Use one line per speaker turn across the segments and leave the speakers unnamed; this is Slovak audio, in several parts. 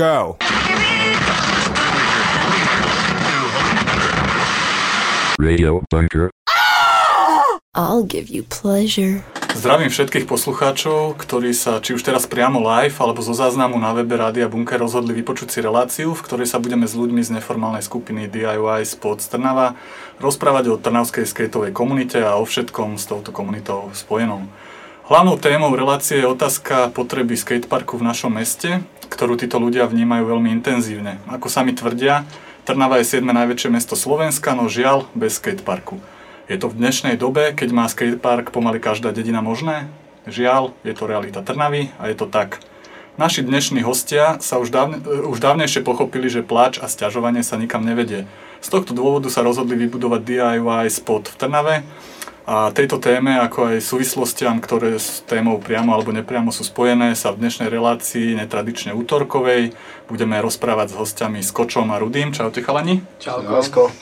go.
Radio Bunker.
I'll give you pleasure.
Zdravím všetkých poslucháčov, ktorí sa či už teraz priamo live alebo zo záznamu na webe Rádia Bunker rozhodli vypočuť si reláciu, v ktorej sa budeme s ľuďmi z neformálnej skupiny DIY Spod Trnava rozprávať o trnavskej skateovej komunite a o všetkom s touto komunitou spojenom. Hlavnou témou relácie je otázka potreby skateparku v našom meste, ktorú títo ľudia vnímajú veľmi intenzívne. Ako sami tvrdia, Trnava je 7. najväčšie mesto Slovenska, no žiaľ bez skateparku. Je to v dnešnej dobe, keď má skatepark pomaly každá dedina možné? Žiaľ, je to realita Trnavy a je to tak. Naši dnešní hostia sa už, dávne, už dávnejšie pochopili, že pláč a sťažovanie sa nikam nevedie. Z tohto dôvodu sa rozhodli vybudovať DIY spot v Trnave a tejto téme, ako aj súvislostiam, ktoré s témou priamo alebo nepriamo sú spojené, sa v dnešnej relácii netradične útorkovej budeme rozprávať s hostiami Skočom a Rudým. Čaute chalani.
Čauko.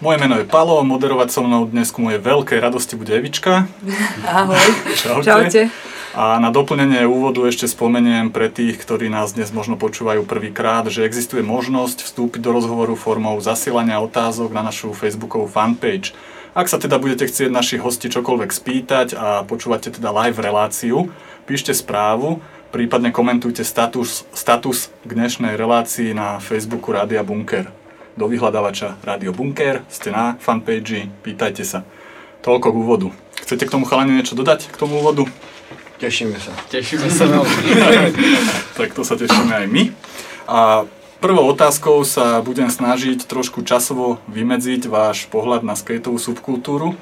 Moje meno je Palo, moderovať so mnou dnes ku mojej veľkej radosti bude Evička.
Ahoj.
Čaute.
Čaute.
A na doplnenie úvodu ešte spomeniem pre tých, ktorí nás dnes možno počúvajú prvýkrát, že existuje možnosť vstúpiť do rozhovoru formou zasielania otázok na našu facebookovú fanpage. Ak sa teda budete chcieť našich hostí čokoľvek spýtať a počúvate teda live reláciu, píšte správu, prípadne komentujte status, status k dnešnej relácii na Facebooku Rádia Bunker. Do vyhľadávača Rádio Bunker, ste na fanpage, pýtajte sa. Toľko k úvodu. Chcete k tomu chalani niečo dodať, k tomu úvodu?
Tešíme sa.
Tešíme sa veľmi.
tak to sa tešíme aj my. A Prvou otázkou sa budem snažiť trošku časovo vymedziť váš pohľad na skateovú subkultúru.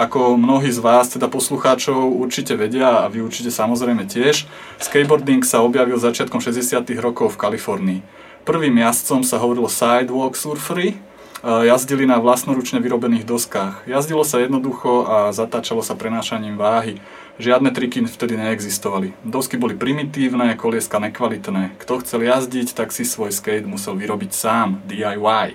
Ako mnohí z vás, teda poslucháčov, určite vedia a vy určite samozrejme tiež, skateboarding sa objavil začiatkom 60. rokov v Kalifornii. Prvým jazdcom sa hovorilo sidewalk surfery, jazdili na vlastnoručne vyrobených doskách. Jazdilo sa jednoducho a zatáčalo sa prenášaním váhy. Žiadne triky vtedy neexistovali. Dosky boli primitívne, kolieska nekvalitné. Kto chcel jazdiť, tak si svoj skate musel vyrobiť sám, DIY.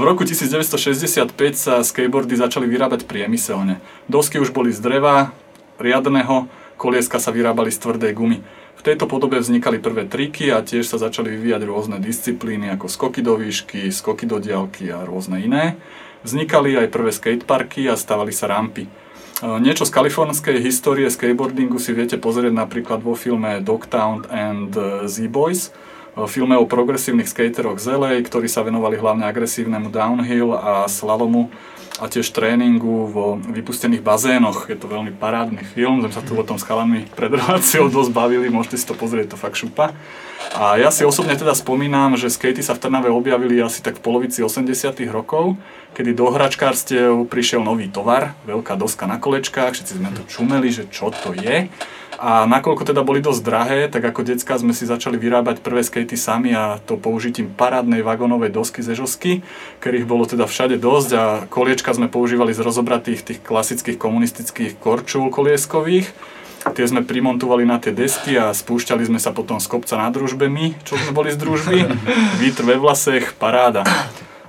v roku 1965 sa skateboardy začali vyrábať priemyselne. Dosky už boli z dreva, riadného, kolieska sa vyrábali z tvrdej gumy. V tejto podobe vznikali prvé triky a tiež sa začali vyvíjať rôzne disciplíny ako skoky do výšky, skoky do diaľky a rôzne iné. Vznikali aj prvé skateparky a stavali sa rampy. Niečo z kalifornskej histórie skateboardingu si viete pozrieť napríklad vo filme Dogtown and Z-Boys, filme o progresívnych skateroch z LA, ktorí sa venovali hlavne agresívnemu downhill a slalomu a tiež tréningu vo vypustených bazénoch. Je to veľmi parádny film, sme sa tu o tom s chalami pred reláciou dosť bavili, môžete si to pozrieť, to fakt šupa. A ja si osobne teda spomínam, že skatey sa v Trnave objavili asi tak v polovici 80 rokov, kedy do hračkárstiev prišiel nový tovar, veľká doska na kolečkách, všetci sme to čumeli, že čo to je. A nakoľko teda boli dosť drahé, tak ako decka sme si začali vyrábať prvé skatey sami a to použitím parádnej vagónovej dosky ze žosky, ktorých bolo teda všade dosť a koliečka sme používali z rozobratých tých klasických komunistických korčul kolieskových Tie sme primontovali na tie desky a spúšťali sme sa potom z kopca na družbe my, čo sme boli z družby. Vítr ve vlasech, paráda.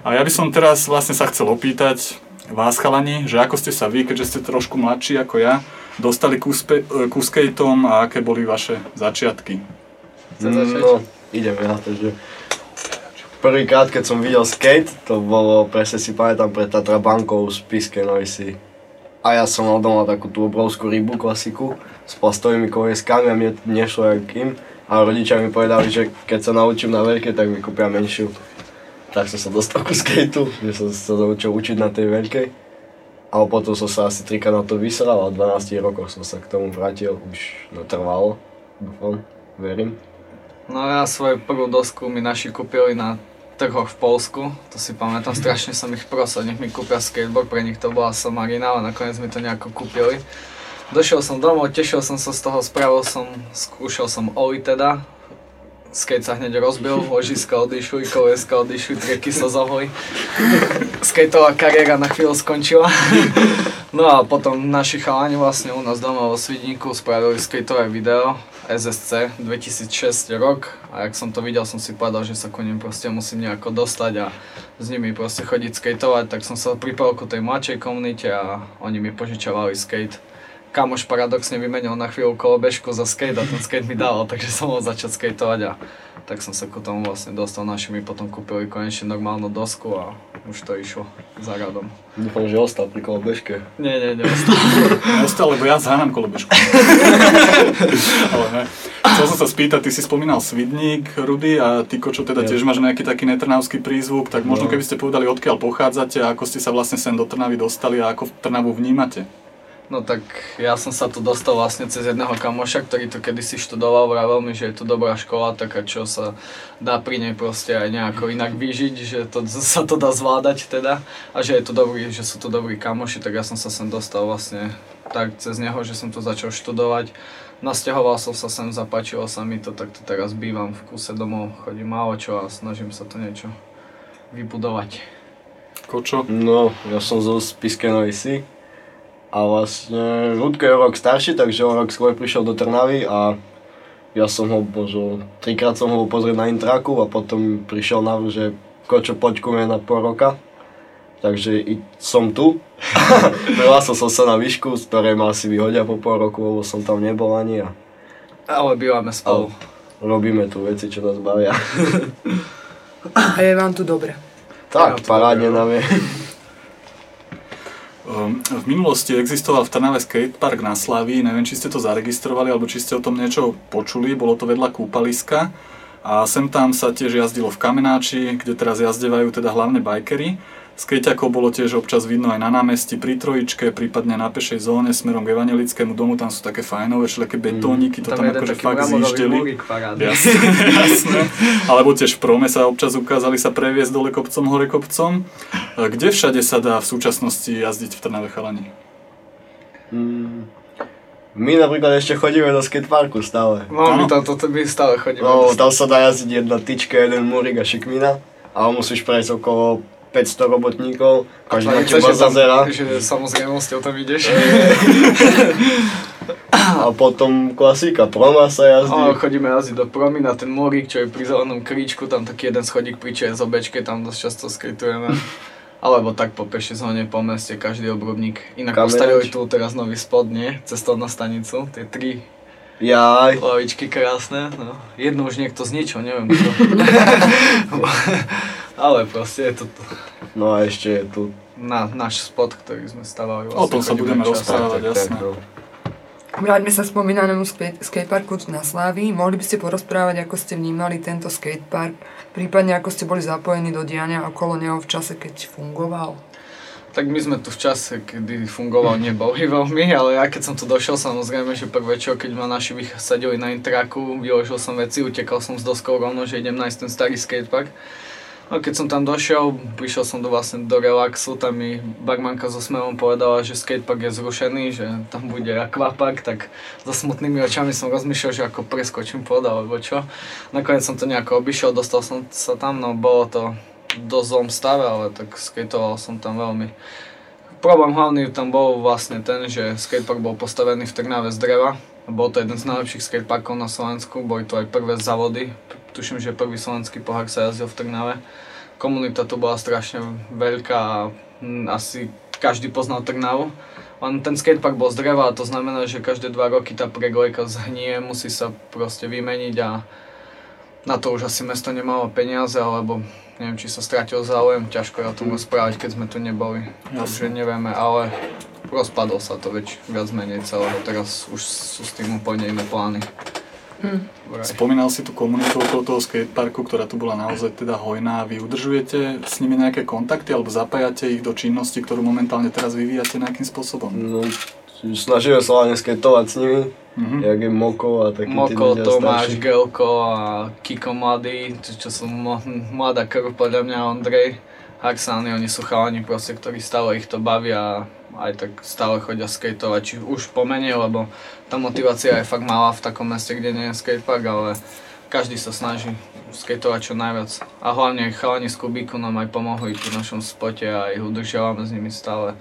A ja by som teraz vlastne sa chcel opýtať vás chalani, že ako ste sa vy, keďže ste trošku mladší ako ja, dostali ku, spe- ku skateom a aké boli vaše začiatky?
No, ideme na to, že prvýkrát, keď som videl skate, to bolo, presne si pamätám, pre Tatra bankou z Piske Noisy a ja som mal doma takú tú obrovskú rybu klasiku s plastovými kolieskami a mne nešlo jak im. A rodičia mi povedali, že keď sa naučím na veľké, tak mi kúpia menšiu. Tak som sa dostal ku skateu, že som sa naučil učiť na tej veľkej. Ale potom som sa asi trika na to vysral a v 12 rokoch som sa k tomu vrátil, už no trvalo, dúfam, verím.
No ja svoju prvú dosku mi naši kúpili na trhoch v Polsku, to si pamätám, strašne som ich prosil, nech mi kúpia skateboard, pre nich to bola somarina, ale nakoniec mi to nejako kúpili. Došiel som domov, tešil som sa z toho, spravil som, skúšal som oli teda, skate sa hneď rozbil, ložiska odišli, koleska odišli, treky sa zohli. Skateová kariéra na chvíľu skončila. No a potom naši chalani vlastne u nás doma vo Svidníku spravili skateové video, SSC 2006 rok a jak som to videl, som si povedal, že sa ku nim proste musím nejako dostať a s nimi proste chodiť skateovať, tak som sa pripojil ku tej mladšej komunite a oni mi požičovali skate. Kamoš paradoxne vymenil na chvíľu kolobežku za skate a ten skate mi dal, takže som mohol začať skateovať a tak som sa ku tomu vlastne dostal. Naši mi potom kúpili konečne normálnu dosku a už to išlo za radom.
Dúfam, že ostal pri kolobežke.
Nie, nie, nie.
Ostal, lebo ja zháňam kolobežku. Ale ne. Chcel som sa spýtať, ty si spomínal Svidník, Rudy, a ty, čo teda tiež máš nejaký taký netrnavský prízvuk, tak možno
No.
keby ste povedali, odkiaľ pochádzate a ako ste sa vlastne sem do Trnavy dostali a ako Trnavu vnímate.
No tak ja som sa tu dostal vlastne cez jedného kamoša, ktorý tu kedysi študoval, vravel mi, že je tu dobrá škola, taká čo sa dá pri nej proste aj nejako inak vyžiť, že to, sa to dá zvládať teda a že je tu dobrý, že sú tu dobrí kamoši, tak ja som sa sem dostal vlastne tak cez neho, že som tu začal študovať. Nasťahoval som sa sem, zapáčilo sa mi to, tak tu teraz bývam v kuse domov, chodím málo čo a snažím sa to niečo vybudovať.
Kočo?
No, ja som zo Spiskej Novej Si. A vlastne Rudko je o rok starší, takže o rok skôr prišiel do Trnavy a ja som ho možno, trikrát som ho pozrieť na intraku a potom prišiel na že Kočo, poď ku mne na pol roka. Takže i som tu. Prihlásil som sa na výšku, z ktorej ma asi vyhodia po pol roku, lebo som tam nebol ani a
Ale bývame spolu.
robíme tu veci, čo nás bavia.
A je vám tu dobre.
Tak, parádne nám je.
Um, v minulosti existoval v Trnave skatepark na Slavii, neviem, či ste to zaregistrovali, alebo či ste o tom niečo počuli, bolo to vedľa kúpaliska. A sem tam sa tiež jazdilo v Kamenáči, kde teraz jazdevajú teda hlavne bajkery. Skejťakov bolo tiež občas vidno aj na námestí pri Trojičke, prípadne na pešej zóne smerom k Evangelickému domu, tam sú také fajnové všelijaké betóniky, to tam,
jeden
akože fakt zjíždeli. Jasné, jasné. Alebo tiež v Prome sa občas ukázali sa previesť dole kopcom, hore kopcom. Kde všade sa dá v súčasnosti jazdiť v Trnave chalani?
Mm. My napríklad ešte chodíme do skateparku stále.
No, my tam toto my stále chodíme.
No, tam sa dá jazdiť jedna tyčka, jeden múrik a šikmina. A musíš prejsť okolo 500 robotníkov, každý na teba zazera.
Že samozrejmosťou tam ideš.
A potom klasika, proma sa jazdí.
chodíme jazdiť do promy na ten morík, čo je pri zelenom kríčku, tam taký jeden schodík pri ČSOBčke, tam dosť často skejtujeme. Alebo tak po pešej zóne, po meste, každý obrubník. Inak
Kameráč.
postavili tu teraz nový spod, nie? Cestovnú stanicu, tie tri
Jaj.
lavičky krásne. No. Jednu už niekto zničil, neviem kto. Ale proste je to tu.
No a ešte je tu.
Na, náš spot, ktorý sme stavali.
O tom sa
chodíme
budeme rozprávať. jasné.
Vráťme sa spomínanému skate- skateparku na Slávii. Mohli by ste porozprávať, ako ste vnímali tento skatepark, prípadne ako ste boli zapojení do diania okolo neho v čase, keď fungoval?
Tak my sme tu v čase, kedy fungoval, neboli veľmi, ale ja keď som tu došiel, samozrejme, že prvé čo, keď ma naši vysadili na intraku, vyložil som veci, utekal som s doskou rovno, že idem nájsť ten starý skatepark. No keď som tam došiel, prišiel som do vlastne do relaxu, tam mi barmanka so smevom povedala, že skatepark je zrušený, že tam bude akvapark, tak so smutnými očami som rozmýšľal, že ako preskočím pod alebo čo. Nakoniec som to nejako obišiel, dostal som sa tam, no bolo to dosť zlom stave, ale tak skateoval som tam veľmi. Problém hlavný tam bol vlastne ten, že skatepark bol postavený v Trnave z dreva. Bol to jeden z najlepších skateparkov na Slovensku, boli to aj prvé závody. Tuším, že prvý slovenský pohár sa jazdil v Trnave. Komunita tu bola strašne veľká a asi každý poznal Trnavu. Len ten skatepark bol z dreva a to znamená, že každé dva roky tá preglejka zhnie, musí sa proste vymeniť a na to už asi mesto nemalo peniaze, alebo neviem, či sa stratil záujem, ťažko je o tom rozprávať, keď sme tu neboli. Takže nevieme, ale rozpadol sa to veď viac menej celého, teraz už sú s tým úplne iné plány. Vraj.
Spomínal si tú komunitu okolo toho skateparku, ktorá tu bola naozaj teda hojná. Vy udržujete s nimi nejaké kontakty alebo zapájate ich do činnosti, ktorú momentálne teraz vyvíjate nejakým spôsobom?
No, snažíme sa hlavne skateovať s nimi,
Mhm.
jak je Moko a takí tí
Moko, Tomáš,
starší.
Gelko a Kiko Mladý, čo, čo sú mladá krv podľa mňa, Ondrej, Haxany, oni sú chalani proste, ktorí stále ich to bavia a aj tak stále chodia skateovať, či už pomenej, lebo tá motivácia je fakt malá v takom meste, kde nie je skatepark, ale každý sa snaží skateovať čo najviac. A hlavne chalani z Kubíku nám aj pomohli pri našom spote a ich udržiavame s nimi stále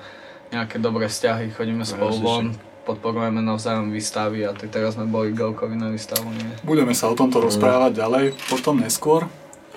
nejaké dobré vzťahy, chodíme spolu von, podporujeme navzájom výstavy a tak teraz sme boli Gelkovi na výstavu. Nie?
Budeme sa o tomto rozprávať ďalej, potom neskôr.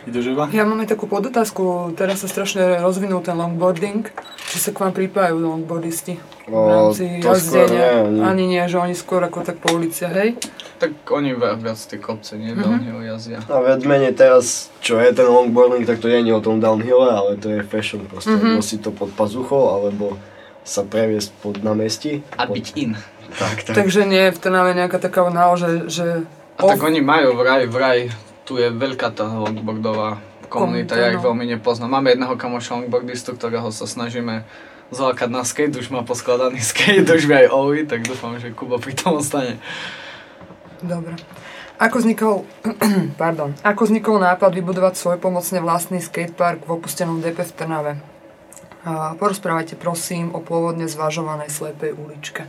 Ideš?
Ja mám aj takú podotázku, teraz sa strašne rozvinul ten longboarding. Či sa k vám pripájajú longboardisti v rámci jazdenia?
nie, nie.
Ani nie, že oni skôr ako tak po ulici, hej?
Tak oni viac, viac tie kopce, nie? Downhill jazdia.
A viac menej teraz, čo je ten longboarding, tak to nie je o tom downhille, ale to je fashion proste. Mm-hmm. Nosiť to pod pazuchou, alebo sa previesť pod námestí.
A
pod...
byť in.
Tak, tak.
Takže nie je v Trnave nejaká taká nálože, že...
A tak oni majú vraj, vraj, tu je veľká tá longboardová komunita, ja ich
no.
veľmi nepoznám. Máme jedného kamoša longboardistu, ktorého sa snažíme zlákať na skate, už má poskladaný skate, už aj ovi, tak dúfam, že Kubo pri tom ostane.
Dobre. Ako vznikol, pardon, ako vznikol nápad vybudovať svoj pomocne vlastný skatepark v opustenom DP v Trnave? A porozprávajte prosím o pôvodne zvažovanej slepej uličke.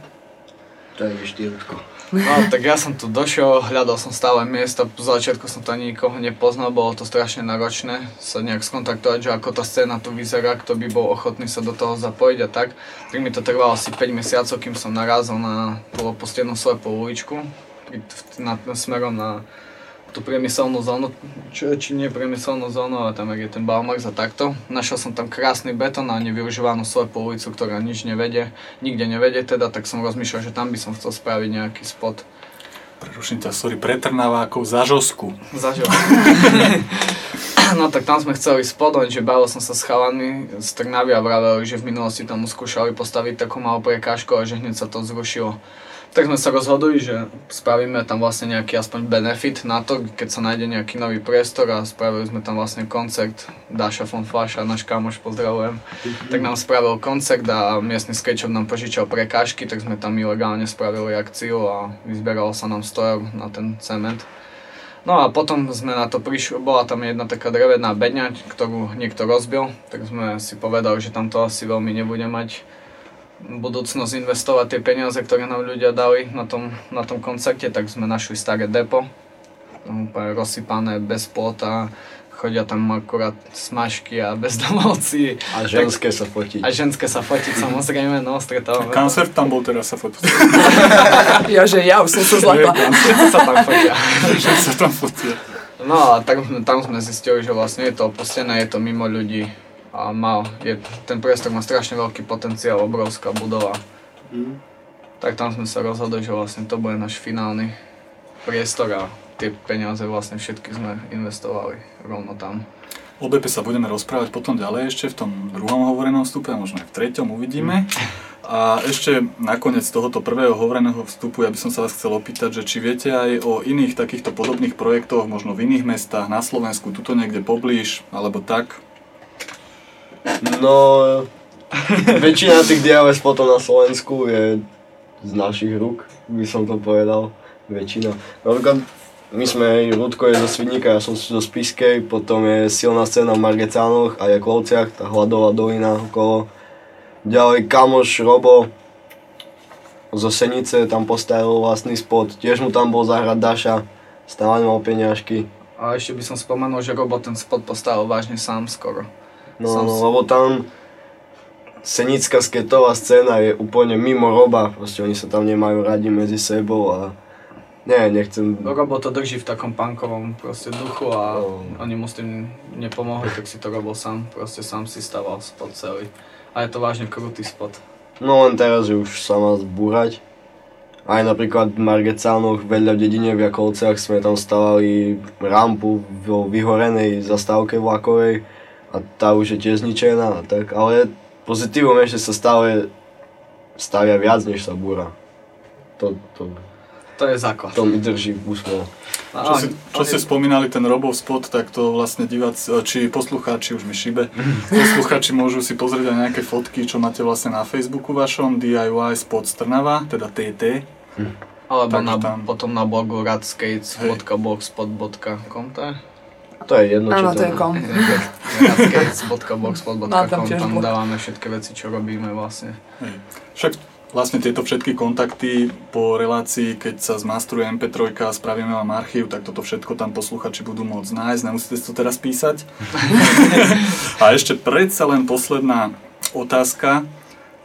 To je štýlko.
No, tak ja som tu došiel, hľadal som stále miesta, z začiatku som to ani nikoho nepoznal, bolo to strašne náročné sa nejak skontaktovať, že ako tá scéna tu vyzerá, kto by bol ochotný sa do toho zapojiť a tak. Tak mi to trvalo asi 5 mesiacov, kým som narazil na tú opustenú slepú uličku, pri- na, smerom na tú priemyselnú zónu, čo, či nie priemyselnú zónu, ale tam je ten Baumax a takto. Našiel som tam krásny betón a nevyužívanú slepú ulicu, ktorá nič nevedie, nikde nevedie teda, tak som rozmýšľal, že tam by som chcel spraviť nejaký spot.
Preruším ťa, sorry, pre Trnavákov za žosku.
Zažil. No tak tam sme chceli spod, lenže bavil som sa s chalami z Trnavy a vraveli, že v minulosti tam skúšali postaviť takú malú prekážku a že hneď sa to zrušilo. Tak sme sa rozhodli, že spravíme tam vlastne nejaký aspoň benefit na to, keď sa nájde nejaký nový priestor a spravili sme tam vlastne koncert. Dáša von Flaša, náš kamoš, pozdravujem. Tak nám spravil koncert a miestny skate nám požičal prekážky, tak sme tam ilegálne spravili akciu a vyzberalo sa nám 100 eur na ten cement. No a potom sme na to prišli, bola tam jedna taká drevená beňa, ktorú niekto rozbil, tak sme si povedali, že tam to asi veľmi nebude mať budúcnosť investovať tie peniaze, ktoré nám ľudia dali na tom, na tom koncerte, tak sme našli staré depo, úplne rozsypané bez plota, chodia tam akurát smažky a bezdomovci.
A ženské sa fotiť.
A ženské sa fotiť samozrejme, no stretávame. to.
Kancert tam bol teraz sa fotiť.
Ja, že ja už som sa zlatá.
Všetci sa tam fotia.
Sa tam fotia.
No a tak, tam sme zistili, že vlastne je to opustené, je to mimo ľudí a má, je, ten priestor má strašne veľký potenciál, obrovská budova. Tak tam sme sa rozhodli, že vlastne to bude náš finálny priestor a tie peniaze vlastne všetky sme investovali rovno tam.
O BP sa budeme rozprávať potom ďalej ešte v tom druhom hovorenom vstupe, a možno aj v treťom uvidíme. A ešte nakoniec tohoto prvého hovoreného vstupu ja by som sa vás chcel opýtať, že či viete aj o iných takýchto podobných projektoch, možno v iných mestách, na Slovensku, tuto niekde poblíž, alebo tak.
No, väčšina tých DLS potom na Slovensku je z našich rúk, by som to povedal. Väčšina. Napríklad my sme, Rudko je zo Svidníka, ja som zo Spiskej, potom je silná scéna v Margecánoch a Jaklovciach, tá hladová dolina okolo. Ďalej kamoš Robo zo Senice tam postavil vlastný spot, tiež mu tam bol zahrať Daša, stále mal peňažky.
A ešte by som spomenul, že Robo ten spot postavil vážne sám skoro.
No,
Som
no lebo tam senická skateová scéna je úplne mimo roba, proste oni sa tam nemajú radi medzi sebou a nie, nechcem...
Robo to drží v takom punkovom proste duchu a
No.
oni mu s tým nepomohli, tak si to robil sám, proste sám si staval spot celý. A je to vážne krutý spot.
No len teraz, že už sa má zbúrať. Aj napríklad v Margecánoch vedľa v dedine v Jakolciach sme tam stavali rampu vo vyhorenej zastávke vlakovej a tá už je tiež zničená, a tak, ale pozitívum je, že sa stále stavia viac, než sa búra. To, to,
To je základ.
to mi drží úsmev.
Čo, si, čo ste spomínali, ten Robov spot, tak to vlastne diváci, či poslucháči, už mi šibe, poslucháči môžu si pozrieť aj nejaké fotky, čo máte vlastne na Facebooku vašom, DIY spot Strnava, teda TT.
Alebo
Takže
na,
tam-
potom na blogu radskates.blogspot.com to je?
To je jedno, čo
Áno, to je kom.
radskates.blogspot.com
Mám tam
dávame všetky veci, čo robíme vlastne.
Hej. Však vlastne tieto všetky kontakty po relácii, keď sa zmastruje MP3 a spravíme vám archív, tak toto všetko tam posluchači budú môcť nájsť, nemusíte si to teraz písať. a ešte predsa len posledná otázka. E,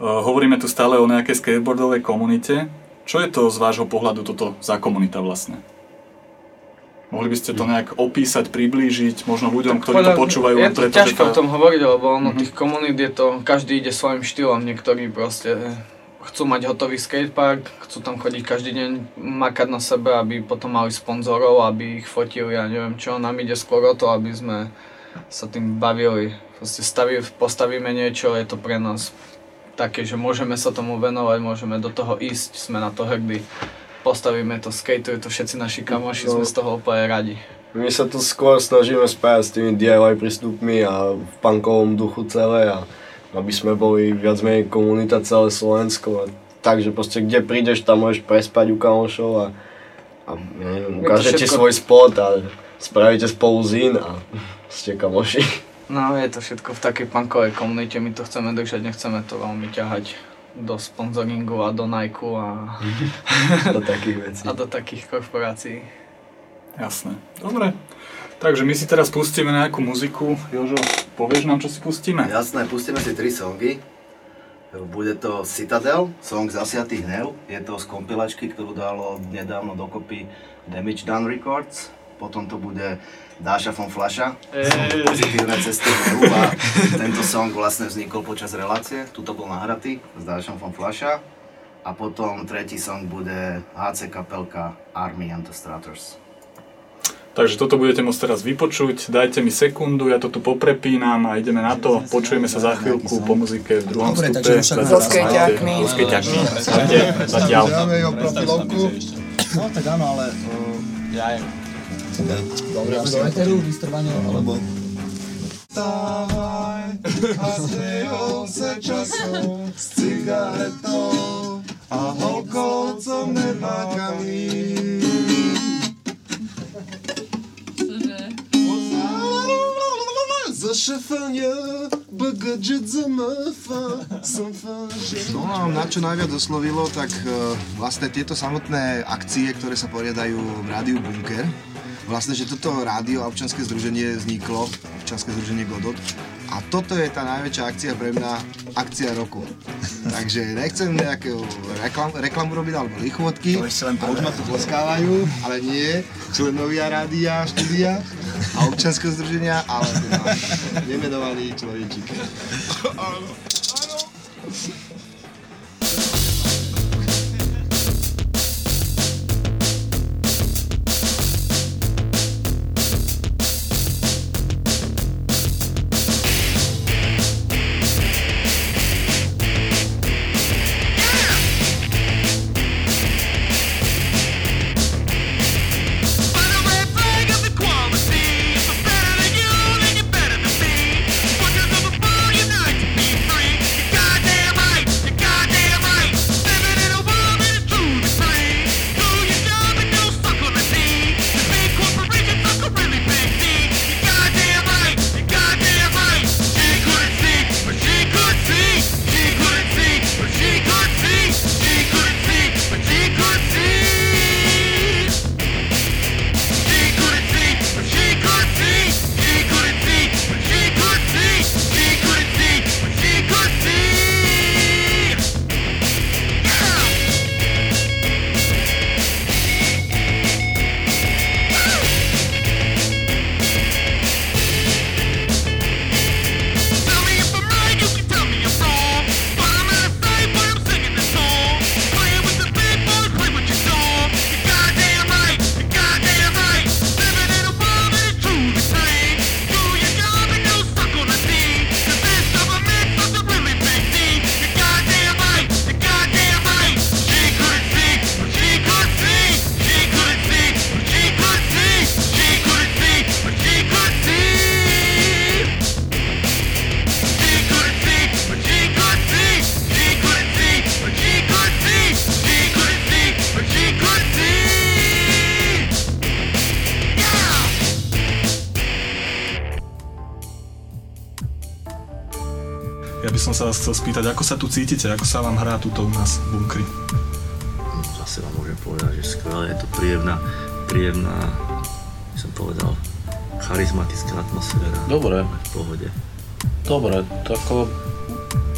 Hovoríme tu stále o nejakej skateboardovej komunite. Čo je to z vášho pohľadu toto za komunita vlastne?
Mohli by ste to nejak opísať, priblížiť možno ľuďom, ktorí to
Podľa-
počúvajú
Je
len
to
preto, že
ťažko o tom hovoriť, lebo ono
Mhm.
tých komunít je to, každý ide svojim štýlom, niektorí proste chcú mať hotový skatepark, chcú tam chodiť každý deň, makať na sebe, aby potom mali sponzorov, aby ich fotili, ja neviem čo, nám ide skôr o to, aby sme sa tým bavili. Proste staví, postavíme niečo, je to pre nás také, že môžeme sa tomu venovať, môžeme do toho ísť, sme na to hrdí. Postavíme to, skateujú to všetci naši kamoši, sme z toho úplne radi.
My sa tu skôr snažíme spájať s tými DIY prístupmi a v punkovom duchu celé a aby sme boli viac menej komunita celé Slovensko. Takže proste kde prídeš, tam môžeš prespať u kamošov a, a neviem,
to
ukážete
všetko-
svoj spot a spravíte spolu zín a ste kamoši.
No je to všetko v takej punkovej komunite, my to chceme držať, nechceme to veľmi ťahať do sponzoringu a do Nike a,
do takých vecí.
a do takých korporácií.
Jasné. Dobre. Takže my si teraz pustíme nejakú muziku. Jožo, povieš nám, čo si pustíme?
Jasné, pustíme si tri songy. Bude to Citadel, song Zasiatý hnev. Je to z kompilačky, ktorú dalo nedávno dokopy Damage Done Records. Potom to bude Dáša von song Pozitívne cesty a tento song vlastne vznikol počas relácie. Tuto bol nahratý s Dášom von Flasha. A potom tretí song bude HC kapelka Army and the Strutters.
Takže toto budete môcť teraz vypočuť. Dajte mi sekundu, ja to tu poprepínam a ideme na to. Počujeme sa za chvíľku po muzike v druhom
Dobre,
vstupe.
takže však
Zatiaľ
So
sa
skejťákmi.
majte. So skejťákmi. Zatiaľ. Zatiaľ.
Dáme jeho profilovku. No tak áno, ale... Ja je. Dobre, do eteru, vystrvanie, alebo... Vstávaj a zdejol se časom s cigaretou a holkou, co nemá kam Zašefania, bagadžet za mafa, som
No a na čo najviac oslovilo, tak e, vlastne tieto samotné akcie, ktoré sa poriadajú v rádiu Bunker, vlastne, že toto rádio a občanské združenie vzniklo, občanské združenie Godot, a toto je tá najväčšia akcia pre mňa, akcia roku. Takže nechcem nejakú reklam, reklamu robiť alebo
len
a už ma tu tleskávajú, ale nie, členovia rádia, štúdia a občanského združenia, ale teda nemenovaný človečík.
Ja sa tu cítite, ako sa vám hrá tuto u nás v bunkri?
Zase vám môžem povedať, že skvelé, je to príjemná, príjemná, by som povedal, charizmatická atmosféra.
Dobre.
V pohode.
Dobre, tak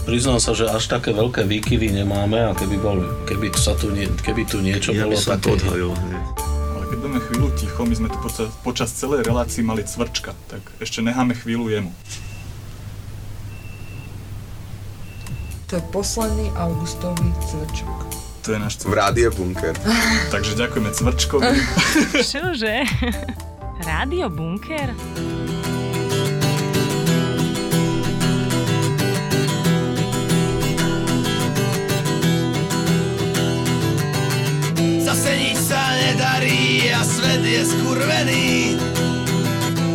priznám sa, že až také veľké výkyvy nemáme a keby, bol, keby, sa tu, nie, keby tu niečo
Ja
bolo také...
podhojil.
Ale
keď budeme chvíľu ticho, my sme tu počas, počas celej relácii mali cvrčka, tak ešte necháme chvíľu jemu.
To je posledný augustový cvrčok.
To je náš
V rádio Bunker.
Takže ďakujeme cvrčkovi.
Čože? Rádio Bunker?
Zase nič sa nedarí a svet je skurvený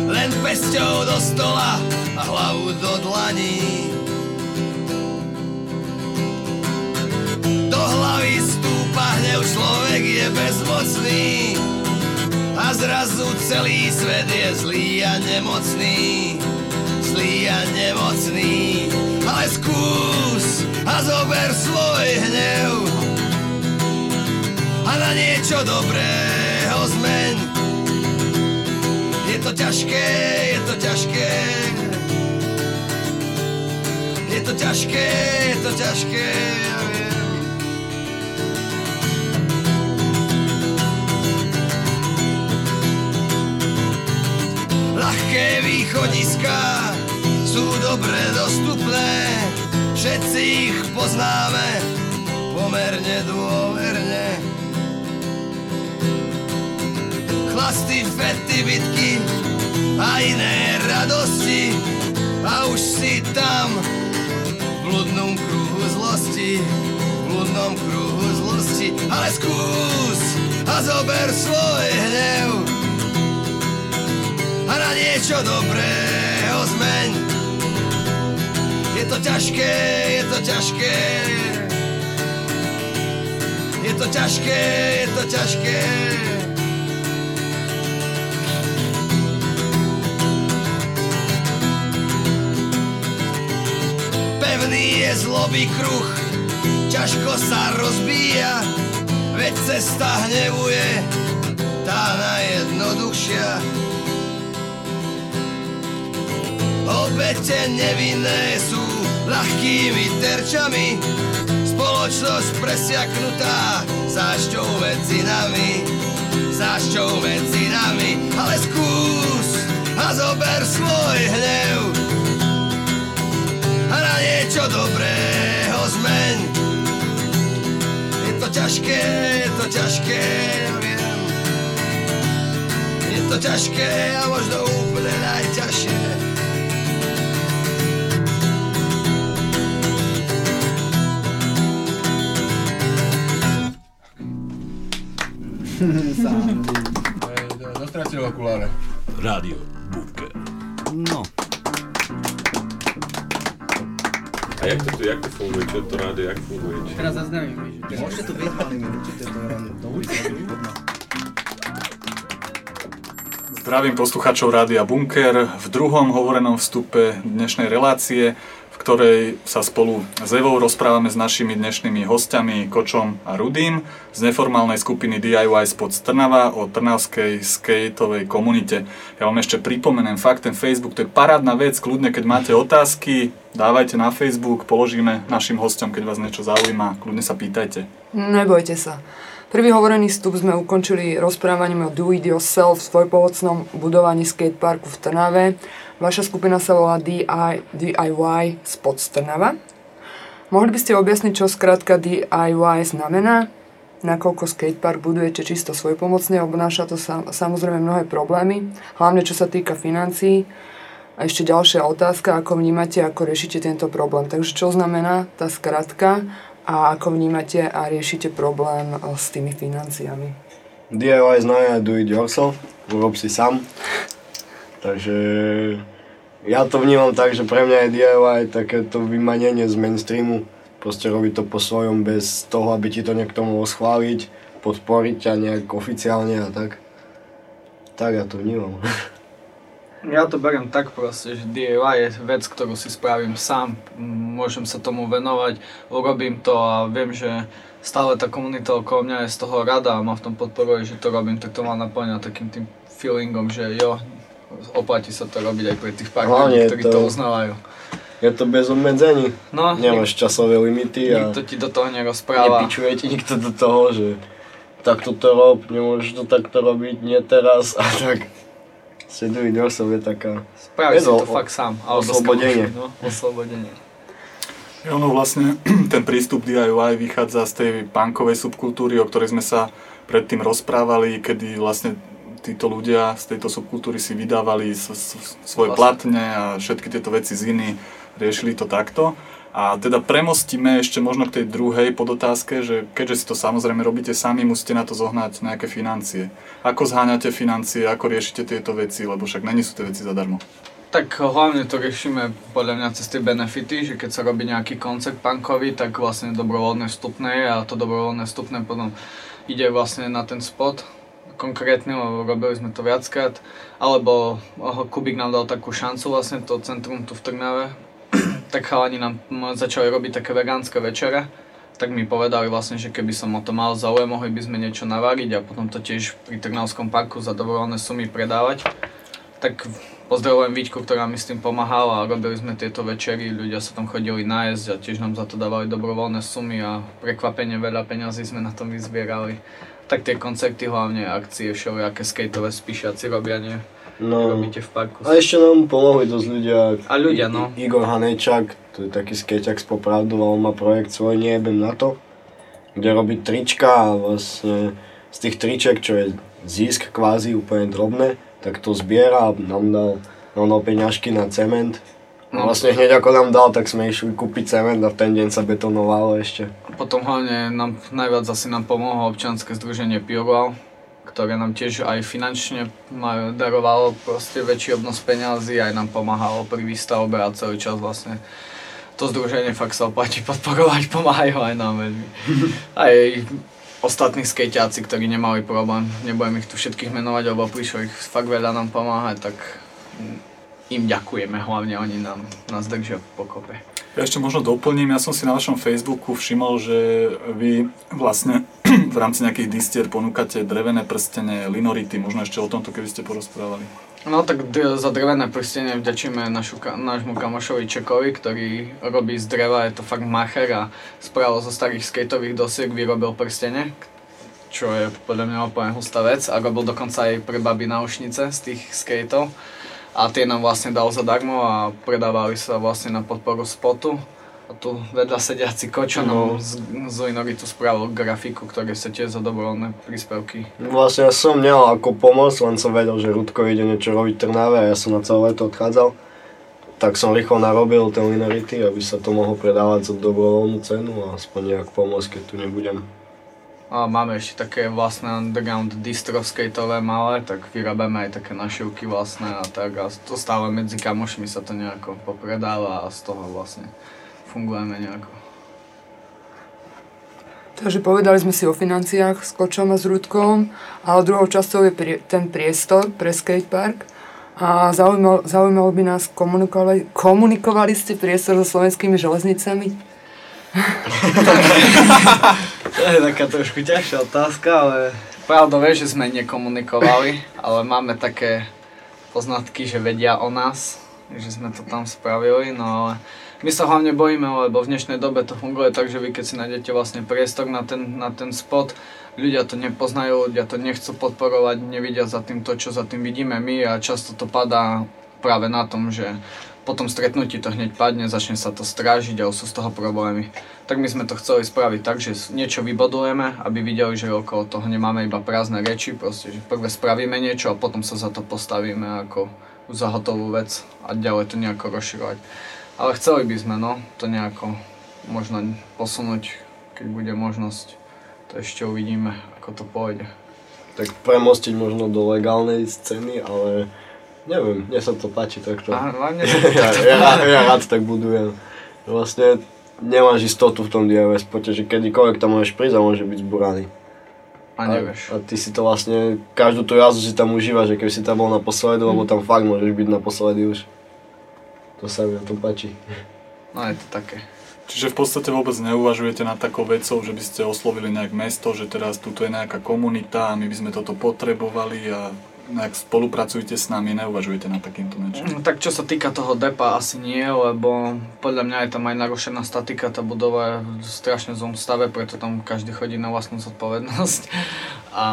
Len pesťou do stola a hlavu do dlaní hlavy stúpa hnev, človek je bezmocný. A zrazu celý svet je zlý a nemocný. Zlý a nemocný. Ale skús a zober svoj hnev. A na niečo dobrého zmeň. Je to ťažké, je to ťažké. Je to ťažké, je to ťažké, Ľahké východiská sú dobre dostupné, všetci ich poznáme pomerne dôverne. chlasty, fety, bitky a iné radosti a už si tam v bludnom kruhu zlosti, v bludnom kruhu zlosti, ale skús a zober svoj hnev a na niečo dobrého zmeň. Je to ťažké, je to ťažké, je to ťažké, je to ťažké. Pevný je zlobý kruh, ťažko sa rozbíja, veď cesta hnevu je tá najjednoduchšia. Obete nevinné sú ľahkými terčami, spoločnosť presiaknutá zášťou medzi nami, zášťou medzi nami, ale skús a zober svoj hnev a na niečo dobrého zmeň. Je to ťažké, je to ťažké, ja viem. Je to ťažké a možno úplne najťažšie.
Dostratil okuláre.
Rádio Bunker.
No.
A jak to jak to funguje? Čo to rádio, jak funguje? Či-
Teraz zaznamím, že...
Môžete tu byť, ale my určite to ulice.
Zdravím poslucháčov Rádia Bunker v druhom hovorenom vstupe dnešnej relácie, ktorej sa spolu s Evou rozprávame s našimi dnešnými hostiami Kočom a Rudým z neformálnej skupiny DIY spod Trnava o trnavskej skateovej komunite. Ja vám ešte pripomenem fakt, ten Facebook to je parádna vec, kľudne keď máte otázky, dávajte na Facebook, položíme našim hostom, keď vás niečo zaujíma, kľudne sa pýtajte.
Nebojte sa. Prvý hovorený vstup sme ukončili rozprávaním o Do It Yourself svojpovocnom budovaní skateparku v Trnave. Vaša skupina sa volá DI, DIY spod Trnava. Mohli by ste objasniť, čo skrátka DIY znamená? Nakoľko skatepark budujete čisto svojpomocne, obnáša to sa, samozrejme mnohé problémy, hlavne čo sa týka financií. A ešte ďalšia otázka, ako vnímate, ako riešite tento problém. Takže čo znamená tá skratka a ako vnímate a riešite problém eh, s tými financiami?
DIY znamená do it yourself, urob si sám. Takže ja to vnímam tak, že pre mňa je DIY takéto vymanenie z mainstreamu. Proste robiť to po svojom bez toho, aby ti to niekto mohol schváliť, podporiť ťa nejak oficiálne a tak. Tak ja to vnímam.
Ja to beriem tak proste, že DIY je vec, ktorú si spravím sám, môžem sa tomu venovať, urobím to a viem, že stále tá komunita okolo mňa je z toho rada a ma v tom podporuje, že to robím, tak to ma naplňa takým tým feelingom, že jo, oplatí sa to robiť aj pre tých pár ľudí, ktorí
to-
to uznávajú.
Je to bez obmedzení.
No,
Nemáš časové limity a
Nikto ti do toho nerozpráva.
nepičuje ti nikto do toho, že takto to rob, nemôžeš to takto robiť, nie teraz a tak. Vlastne do je taká...
Spravi
je
si to fakt sám. Alebo
Oslobodenie.
No, oslobodenie.
Ja, Ono vlastne, ten prístup DIY vychádza z tej punkovej subkultúry, o ktorej sme sa predtým rozprávali, kedy vlastne títo ľudia z tejto subkultúry si vydávali svoje
Vlastne.
platne a všetky tieto veci z iný, riešili to takto. A teda premostíme ešte možno k tej druhej podotázke, že keďže si to samozrejme robíte sami, musíte na to zohnať nejaké financie. Ako zháňate financie, ako riešite tieto veci, lebo však není sú tie veci zadarmo.
Tak hlavne to riešime podľa mňa cez tie benefity, že keď sa robí nejaký koncert punkový, tak vlastne dobrovoľné vstupné a to dobrovoľné vstupné potom ide vlastne na ten spot konkrétny, lebo robili sme to viackrát, alebo Kubik nám dal takú šancu vlastne, to centrum tu v Trnave, tak chalani nám začali robiť také vegánske večere, tak mi povedali vlastne, že keby som o to mal záujem, mohli by sme niečo navariť a potom to tiež pri Trnavskom parku za dobrovoľné sumy predávať. Tak pozdravujem Víťku, ktorá mi s tým pomáhala a robili sme tieto večery, ľudia sa tam chodili nájsť a tiež nám za to dávali dobrovoľné sumy a prekvapene veľa peňazí sme na tom vyzbierali. Tak tie koncerty, hlavne akcie, všelijaké skateové spíšaci robia, nie?
No.
Robíte v parku.
A ešte nám pomohli dosť ľudia.
A ľudia, no.
I- Igor Hanečak, to je taký skejťak z Popradu a on má projekt svoj Nejebem na to, kde robí trička a vlastne z tých triček, čo je zisk kvázi úplne drobné, tak to zbiera a nám dal, nám dal peňažky na cement. A
No.
vlastne hneď ako nám dal, tak sme išli kúpiť cement a v ten deň sa betonovalo ešte.
Potom hlavne nám najviac asi nám pomohlo občianske združenie Pioval, ktoré nám tiež aj finančne darovalo proste väčší obnos peňazí, aj nám pomáhalo pri výstavbe a celý čas vlastne to združenie fakt sa oplatí podporovať, pomáhajú aj nám veľmi. Aj ostatní skejťáci, ktorí nemali problém, nebudem ich tu všetkých menovať, lebo prišlo ich fakt veľa nám pomáhať, tak im ďakujeme, hlavne oni nám, nás držia pokope.
Ja ešte možno doplním, ja som si na vašom Facebooku všimol, že vy vlastne v rámci nejakých distier ponúkate drevené prstene, linority, možno ešte o tomto, keby ste porozprávali.
No tak d- za drevené prstenie vďačíme našu, ka- nášmu kamošovi Čekovi, ktorý robí z dreva, je to fakt macher a spravil zo starých skateových dosiek, vyrobil prstenie, čo je podľa mňa úplne hustá vec a robil dokonca aj pre baby náušnice z tých skateov a tie nám vlastne dal zadarmo a predávali sa vlastne na podporu spotu. A tu vedľa sediaci nám
No.
z, z Inoritu spravil grafiku, ktoré sa tiež za dobrovoľné príspevky
Vlastne ja som nemal ako pomôcť, len som vedel, že Rudko ide niečo robiť v Trnave a ja som na celé leto odchádzal. Tak som rýchlo narobil tie linerity, aby sa to mohlo predávať za dobrovoľnú cenu a aspoň nejak pomôcť, keď tu nebudem.
A máme ešte také vlastné underground distro skateové malé, tak vyrábame aj také našivky vlastné a tak a to stále medzi kamošmi sa to nejako popredáva a z toho vlastne fungujeme nejako.
Takže povedali sme si o financiách s Kočom a s Rudkom, ale druhou časťou je prie, ten priestor pre skatepark. A zaujímalo, zaujímalo by nás, komunikovali, komunikovali ste priestor so slovenskými železnicami?
To je taká trošku ťažšia otázka, ale pravdou je, že sme nekomunikovali, ale máme také poznatky, že vedia o nás, že sme to tam spravili, no ale my sa hlavne bojíme, lebo v dnešnej dobe to funguje tak, že vy keď si nájdete vlastne priestor na ten, na ten spot, ľudia to nepoznajú, ľudia to nechcú podporovať, nevidia za tým to, čo za tým vidíme my a často to padá práve na tom, že po tom stretnutí to hneď padne, začne sa to strážiť a sú z toho problémy. Tak my sme to chceli spraviť tak, že niečo vybodujeme, aby videli, že okolo toho nemáme iba prázdne reči, proste, že prvé spravíme niečo a potom sa za to postavíme ako za hotovú vec a ďalej to nejako rozširovať. Ale chceli by sme, no, to nejako možno posunúť, keď bude možnosť. To ešte uvidíme, ako to pôjde.
Tak premostiť možno do legálnej scény, ale neviem, mne sa to páči takto.
A hlavne-
ja, ja, ja rád tak budujem. Vlastne nemáš istotu v tom DIY spote, že kedykoľvek tam môžeš prísť a môže byť zburaný.
A nevieš.
A, a ty si to vlastne, každú tú jazdu si tam užívaš, že keby si tam bol naposledy, lebo tam fakt môžeš byť naposledy už. To sa mi na tom páči.
No je to také.
Čiže v podstate vôbec neuvažujete nad takou vecou, že by ste oslovili nejak mesto, že teraz tuto je nejaká komunita a my by sme toto potrebovali a nejak spolupracujete s nami, neuvažujete nad takýmto niečím.
No, tak čo sa týka toho depa asi nie, lebo podľa mňa je tam aj narušená statika, tá budova je v strašne zlom stave, preto tam každý chodí na vlastnú zodpovednosť. A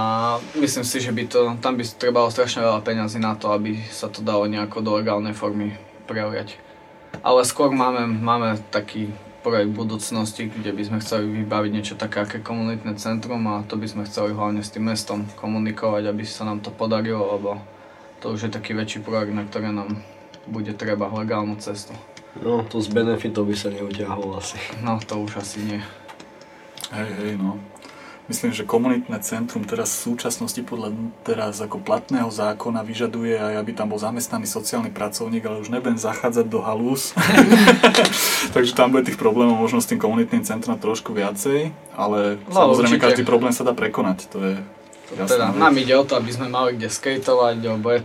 myslím si, že by to, tam by trebalo strašne veľa peňazí na to, aby sa to dalo nejako do legálnej formy preliať. Ale skôr máme, máme taký projekt budúcnosti, kde by sme chceli vybaviť niečo také aké komunitné centrum a to by sme chceli hlavne s tým mestom komunikovať, aby sa nám to podarilo, lebo to už je taký väčší projekt, na ktoré nám bude treba legálnu cestu.
No, to z benefitov by sa neuťahol asi.
No, to už asi nie.
Hej, hej, no. Myslím, že komunitné centrum teraz v súčasnosti podľa teraz ako platného zákona vyžaduje aj, aby tam bol zamestnaný sociálny pracovník, ale už nebudem zachádzať do halús. Takže tam bude tých problémov možno s tým komunitným centrom trošku viacej, ale
No,
samozrejme
určite.
každý problém sa dá prekonať, to je jasná
Teda
vec.
nám ide o to, aby sme mali kde skateovať, alebo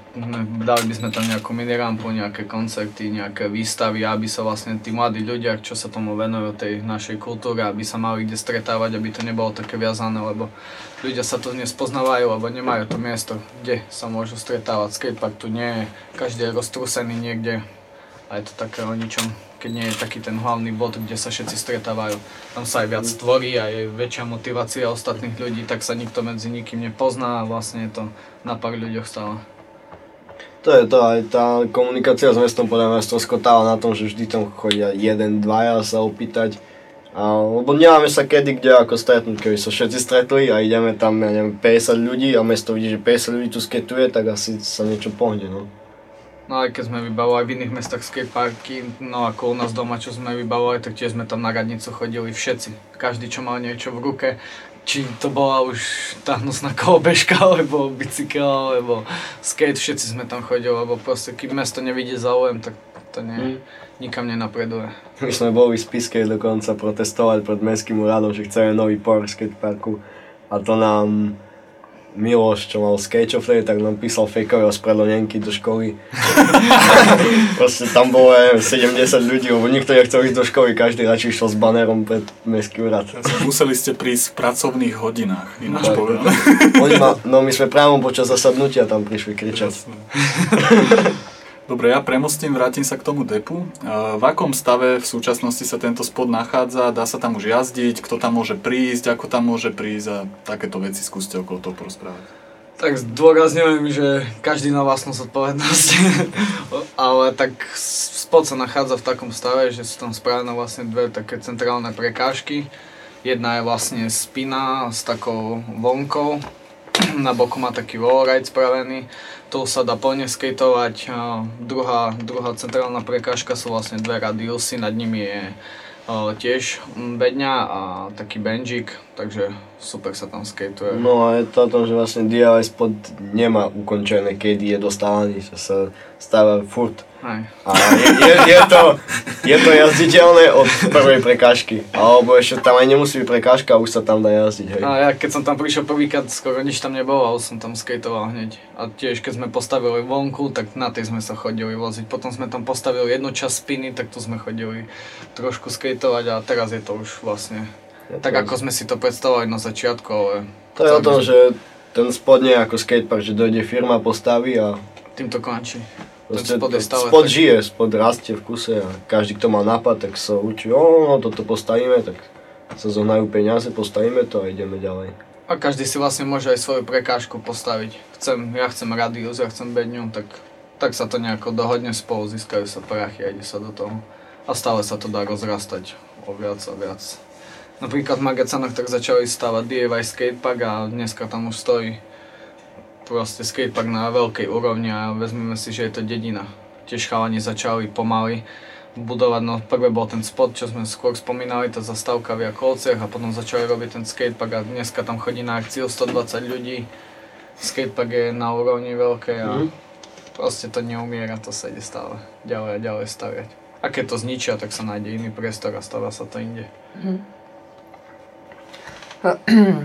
dali by sme tam nejakú minirampu, nejaké koncerty, nejaké výstavy, aby sa vlastne tí mladí ľudia, čo sa tomu venujú, tej našej kultúre, aby sa mali kde stretávať, aby to nebolo také viazané, lebo ľudia sa tu nespoznávajú, lebo nemajú to miesto, kde sa môžu stretávať. Skatepark tu nie je, každý je roztrúsený niekde a je to také o ničom, keď nie je taký ten hlavný bod, kde sa všetci stretávajú. Tam sa aj viac tvorí a je väčšia motivácia ostatných ľudí, tak sa nikto medzi nikým nepozná a vlastne je to na pár ľuďoch stále.
To je to, aj tá komunikácia s mestom podľa mňa stroskotáva na tom, že vždy tam chodia jeden, dvaja sa opýtať. A, lebo nemáme sa kedy kde ako stretnúť, keby sa všetci stretli a ideme tam, ja neviem, 50 ľudí a mesto vidí, že 50 ľudí tu sketuje, tak asi sa niečo pohne, no.
No aj keď sme vybavovali v iných mestách skateparky, no ako u nás doma, čo sme vybavovali, tak tiež sme tam na radnicu chodili všetci. Každý, čo mal niečo v ruke, či to bola už tá hnusná kolobežka, alebo bicykel, alebo skate, všetci sme tam chodili, lebo proste, keď mesto nevidí záujem, tak to nie, nikam nenapreduje.
My sme boli v Spiskej dokonca protestovať pred mestským úradom, že chceme nový park skateparku a to nám Miloš, čo mal vtedy, tak nám písal fejkové ospravedlnenky do školy. Proste tam bolo neviem, 70 ľudí, lebo nikto nechcel ísť do školy, každý radšej išiel s banérom pred mestský úrad.
Museli ste prísť v pracovných hodinách, ináč
Tak.
povedané.
Oni ma, no my sme priamo počas zasadnutia tam prišli kričať.
Dobre, ja premostím, vrátim sa k tomu depu. V akom stave v súčasnosti sa tento spod nachádza? Dá sa tam už jazdiť? Kto tam môže prísť? Ako tam môže prísť? A takéto veci skúste okolo toho porozprávať.
Tak zdôrazňujem, že každý na vlastnú zodpovednosť, ale tak spod sa nachádza v takom stave, že sú tam spravené vlastne dve také centrálne prekážky. Jedna je vlastne spina s takou vonkou, na boku má taký wallride spravený, tu sa dá plne skateovať. A Druhá, druhá centrálna prekážka sú vlastne dve radiusy, nad nimi je tiež bedňa a taký benžik, takže super sa tam skateuje.
No a je to tom, že vlastne DIY spod nemá ukončené, kedy je dostávaný, že sa stáva furt. A je, je, je, to, je to jazditeľné od prvej prekážky. Alebo ešte tam aj nemusí byť prekážka a už sa tam dá jazdiť, hej.
A ja keď som tam prišiel prvýkrát, skoro nič tam nebolo, ale som tam skateoval hneď. A tiež keď sme postavili vonku, tak na tej sme sa chodili voziť. Potom sme tam postavili jednu časť spiny, tak tu sme chodili trošku skateovať a teraz je to už vlastne tak ako sme si to predstavovali na začiatku, ale...
To je o tom, že ten spod nie je ako skatepark, že dojde firma, postaví a
Tým to končí.
Proste
spod je stále
spod
tak-
žije, spod rastie v kuse a každý, kto má nápad, tak sa učí, o, no toto postavíme, tak sa zohnajú peniaze, postavíme to a ideme ďalej.
A každý si vlastne môže aj svoju prekážku postaviť. Chcem, ja chcem radius, ja chcem bedňu, tak, tak sa to nejako dohodne spolu, získajú sa prachy a ide sa do toho. A stále sa to dá rozrastať o viac a viac. Napríklad v Magacanoch tak začali stavať DIY skatepark a dneska tam už stojí proste skatepark na veľkej úrovni a vezmeme si, že je to dedina. Tiež chalani začali pomaly budovať, no prvé bol ten spot, čo sme skôr spomínali, tá zastávka v Jakolciach a potom začali robiť ten skatepark a dneska tam chodí na akciu 120 ľudí. Skatepark je na úrovni veľkej a
Mhm.
proste to neumiera, to sa ide stále ďalej a ďalej staviať. A keď to zničia, tak sa nájde iný priestor a stavia sa to inde.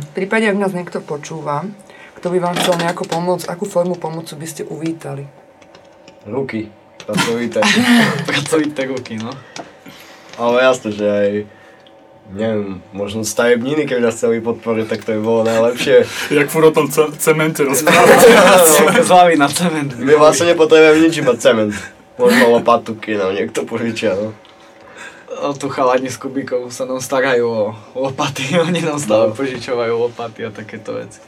V prípade, ak nás niekto počúva, kto by vám chcel nejako pomôcť, akú formu pomoci by ste uvítali?
Ruky, pracovité.
Pracovité ruky, no.
Ale jasné, že aj neviem, možno stavebniny, keby nás chceli podporiť, tak to by bolo najlepšie.
Jak furt o tom ce- cemente rozprávať.
Zlavy na cement.
My vlastne nepotrebujeme nič, iba cement. Možno lopatu, keď nám niekto požičia, no.
O tu chalani z Kubíkov sa nám starajú o lopaty, oni nám stále
No.
požičovajú lopaty a takéto veci.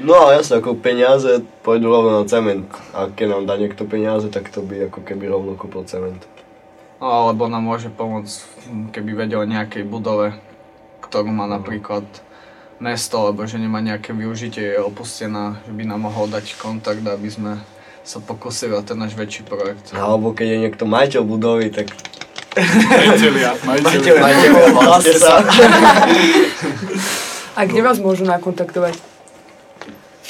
No a jasne, ako peniaze pôjdu rovno na cement. A keď nám dá niekto peniaze, tak to by ako keby rovno kúpil cement.
No alebo nám môže pomôcť, hm, keby vedel o nejakej budove, ktorú má napríklad mesto, alebo že nemá nejaké využitie, je opustená, že by nám mohol dať kontakt, aby sme sa pokusili o ten náš väčší projekt.
Alebo keď je niekto majiteľ budovy, tak...
Majiteľia, majiteľia.
Majiteľia, hláste sa.
A kde vás môžu nakontaktovať?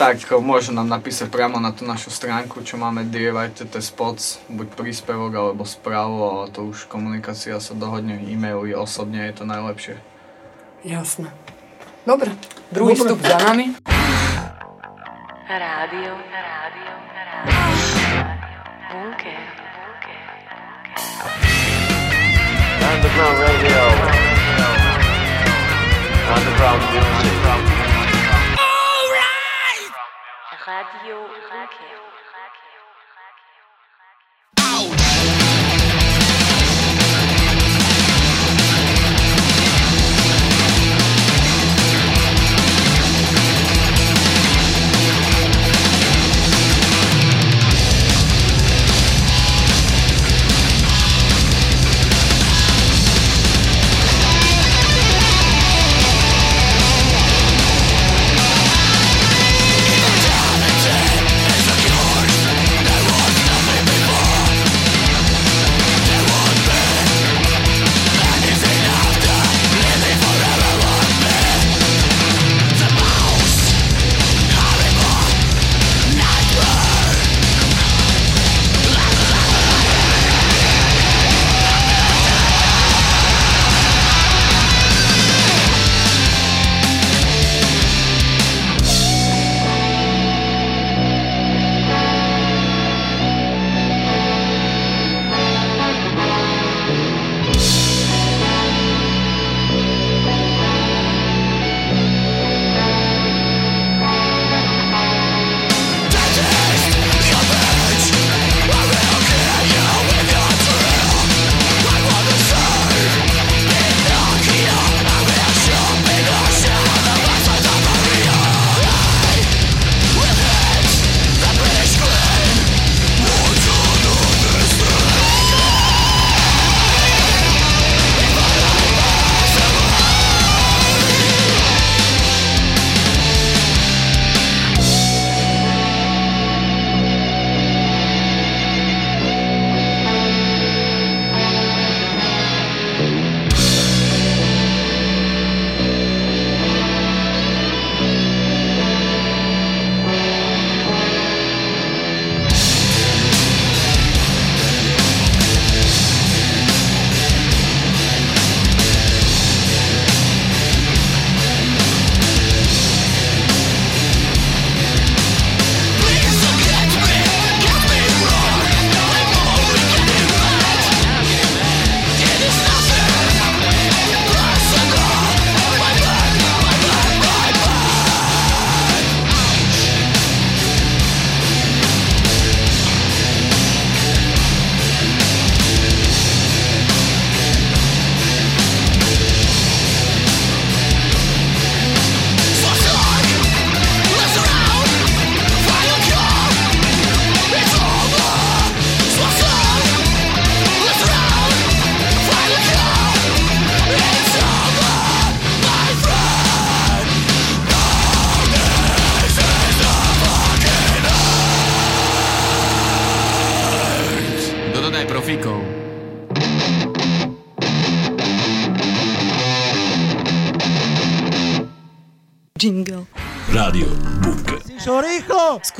Tak môžu nám napísať priamo na tú našu stránku, čo máme DIY.tt spots, buď príspevok alebo správu, ale to už komunikácia sa dohodne, e-maily, osobne je to najlepšie.
Jasné. Dobre, druhý
Dobre.
vstup za nami.
Rádio, rádio, rádio. Bunker.
Underground radio. Underground music.
Radio Bunker.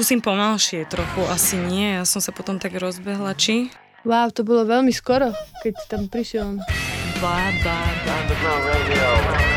Skúsim pomalšie trochu, asi nie. Ja som sa potom tak rozbehla, či?
Wow, to bolo veľmi skoro, keď tam prišiel.
Ba, ba.
Underground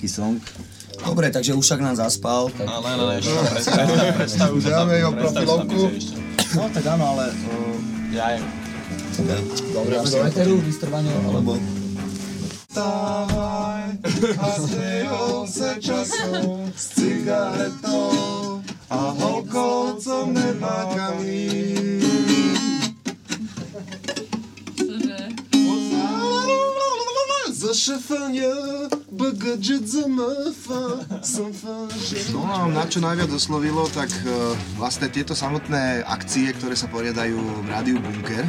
nejaký song.
Dobre, takže už však nám zaspal. Tak...
Ale, ale, ešte predstav, predstav,
Dáme jeho profilovku.
No tak áno, ale... Uh, ja je.
Dobre, do eteru, vystrvanie, alebo...
Vstávaj a smějou se časom s cigaretou a holkou, co nemá kam Zašefania, bagadžet za mafa, som.
No a na čo najviac oslovilo, tak e, vlastne tieto samotné akcie, ktoré sa poriadajú v rádiu Bunker,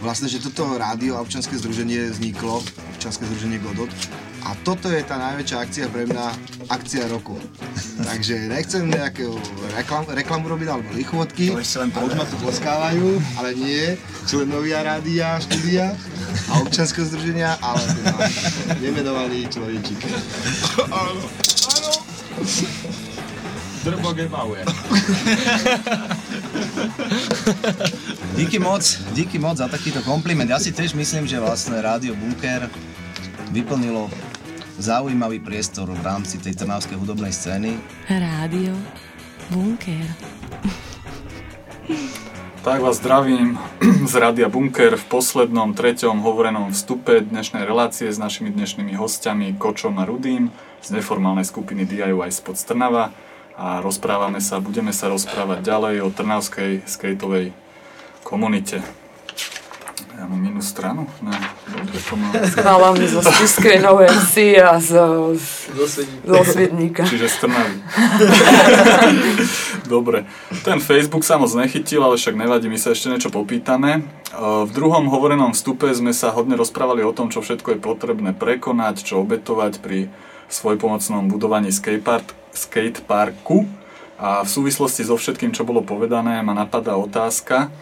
vlastne, že toto rádio a občanské združenie vzniklo, občanské združenie Godot, a toto je tá najväčšia akcia pre mňa, akcia roku. Takže nechcem nejakú reklam, reklamu robiť alebo lichotky.
To ešte len
a už ma tu tleskávajú, ale nie členovia rádia, štúdia a občanského združenia, ale teda nemenovaný človečík.
Áno, áno.
Drbo Gebauer.
Díky moc, díky moc za takýto kompliment. Ja si tiež myslím, že vlastne Rádio Bunker vyplnilo zaujímavý priestor v rámci tej trnavskej hudobnej scény.
Rádio Bunker.
Tak vás zdravím z Rádia Bunker v poslednom, treťom hovorenom vstupe dnešnej relácie s našimi dnešnými hostiami Kočom a Rudým z neformálnej skupiny DIY spod Trnava a rozprávame sa, budeme sa rozprávať ďalej o trnavskej skateovej komunite. Ja mám inú stranu? Ne, dobre, to mám.
Hlavne zo Spiskej Novej Vsi a z,
Zo Svidníka.
Čiže z Trnavy. Dobre, ten Facebook sa moc nechytil, ale však nevadí, my sa ešte niečo popýtame. V druhom hovorenom vstupe sme sa hodne rozprávali o tom, čo všetko je potrebné prekonať, čo obetovať pri svojpomocnom budovaní skatepark, skateparku. A v súvislosti so všetkým, čo bolo povedané, ma napadá otázka,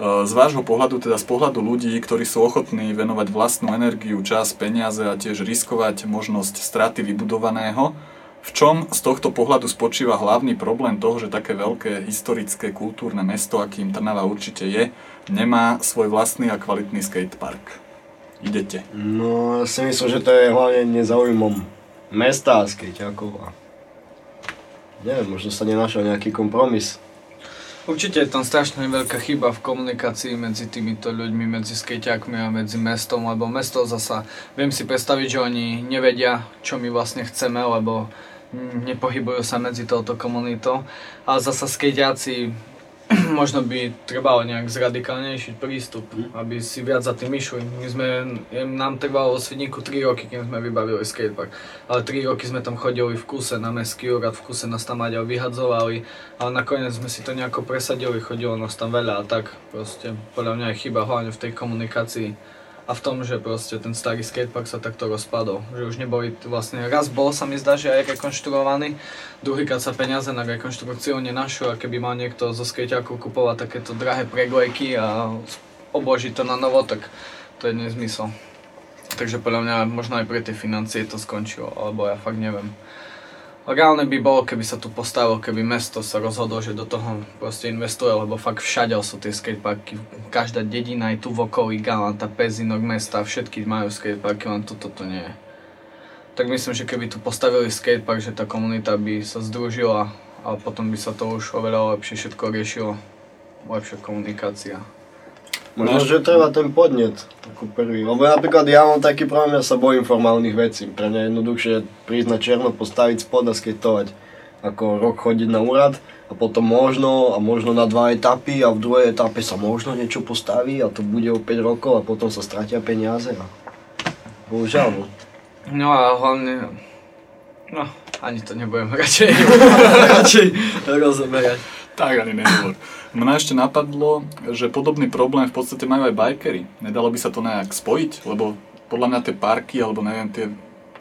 z vášho pohľadu, teda z pohľadu ľudí, ktorí sú ochotní venovať vlastnú energiu, čas, peniaze a tiež riskovať možnosť straty vybudovaného, v čom z tohto pohľadu spočíva hlavný problém toho, že také veľké historické kultúrne mesto, akým Trnava určite je, nemá svoj vlastný a kvalitný skatepark? Idete.
No, ja si myslím, že to je hlavne nezaujímom mesta a skejťákov a neviem, možno sa nenašiel nejaký kompromis.
Určite je tam strašne veľká chyba v komunikácii medzi týmito ľuďmi, medzi skejťákmi a medzi mestom, lebo mesto zasa, viem si predstaviť, že oni nevedia, čo my vlastne chceme, lebo nepohybujú sa medzi touto komunitou, ale zasa skejťáci možno by trebalo nejak zradikálnejší prístup, aby si viac za tým išli. My sme, nám trvalo vo Svidníku 3 roky, kým sme vybavili skatepark, ale 3 roky sme tam chodili v kuse na mestský úrad, v kuse nás tam aj vyhadzovali, ale nakoniec sme si to nejako presadili, chodilo nás tam veľa a tak. Proste podľa mňa je chyba hlavne v tej komunikácii a v tom, že proste ten starý skatepark sa takto rozpadol. Že už neboli vlastne, raz bol sa mi zdá, že aj rekonštruovaný, druhýkrát sa peniaze na rekonštrukciu nenašlo a keby mal niekto zo skateákov kupovať takéto drahé preglejky a obložiť to na novo, tak to je nezmysel. Takže podľa mňa možno aj pre tie financie to skončilo, alebo ja fakt neviem. Reálne by bolo, keby sa tu postavilo, keby mesto sa rozhodlo, že do toho proste investuje, lebo fakt všade sú tie skateparky. Každá dedina je tu v okolí, Galanta, Pezinok, mesta, všetky majú skateparky, len toto nie je. Tak myslím, že keby tu postavili skatepark, že tá komunita by sa združila a potom by sa to už oveľa lepšie všetko riešilo. Lepšia komunikácia.
Možno, že treba ten podnet ako prvý. Lebo napríklad ja mám taký problém, ja sa bojím formálnych vecí. Pre mňa je jednoduchšie prísť na černo, postaviť spod a skateovať. Ako rok chodiť na úrad a potom možno a možno na dva etapy a v druhej etape sa možno niečo postaví a to bude o 5 rokov a potom sa stratia peniaze. A... Bohužiaľ. no.
No a hlavne, no ani to nebudem radšej, radšej rozoberať.
Tak ani nehovor. Mňa ešte napadlo, že podobný problém v podstate majú aj bikery. Nedalo by sa to nejak spojiť? Lebo podľa mňa tie parky, alebo neviem, tie,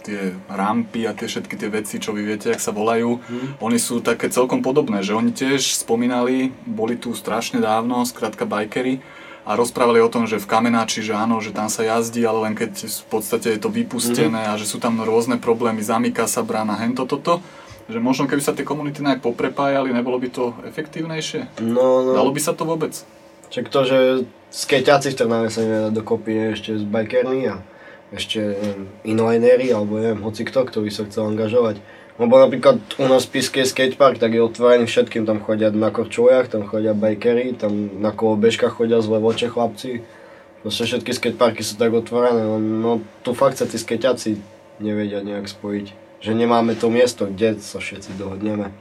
tie rampy a tie všetky tie veci, čo vy viete, jak sa volajú,
Mhm.
oni sú také celkom podobné, že oni tiež spomínali, boli tu strašne dávno, skrátka bikery, a rozprávali o tom, že v Kamenáči, že áno, že tam sa jazdí, ale len keď v podstate je to vypustené a že sú tam rôzne problémy, zamyká sa brána, hento toto. Že možno keby sa tie komunity nejak poprepájali, nebolo by to efektívnejšie?
No, no.
Dalo by sa to vôbec?
Čak to, že skejťáci v Trnave sa nedá dokopy je ešte z bikermi a ešte neviem, inlinery, alebo neviem, hoci kto, kto by sa chcel angažovať. Lebo napríklad u nás v Piske skatepark, tak je otvorený všetkým, tam chodia na korčuliach, tam chodia bikery, tam na kolobežkách chodia zle voče chlapci. Proste všetky skateparky sú tak otvorené, len no tu fakt sa tí skateaci nevedia nejak spojiť. Že nemáme to miesto, kde sa všetci dohodneme.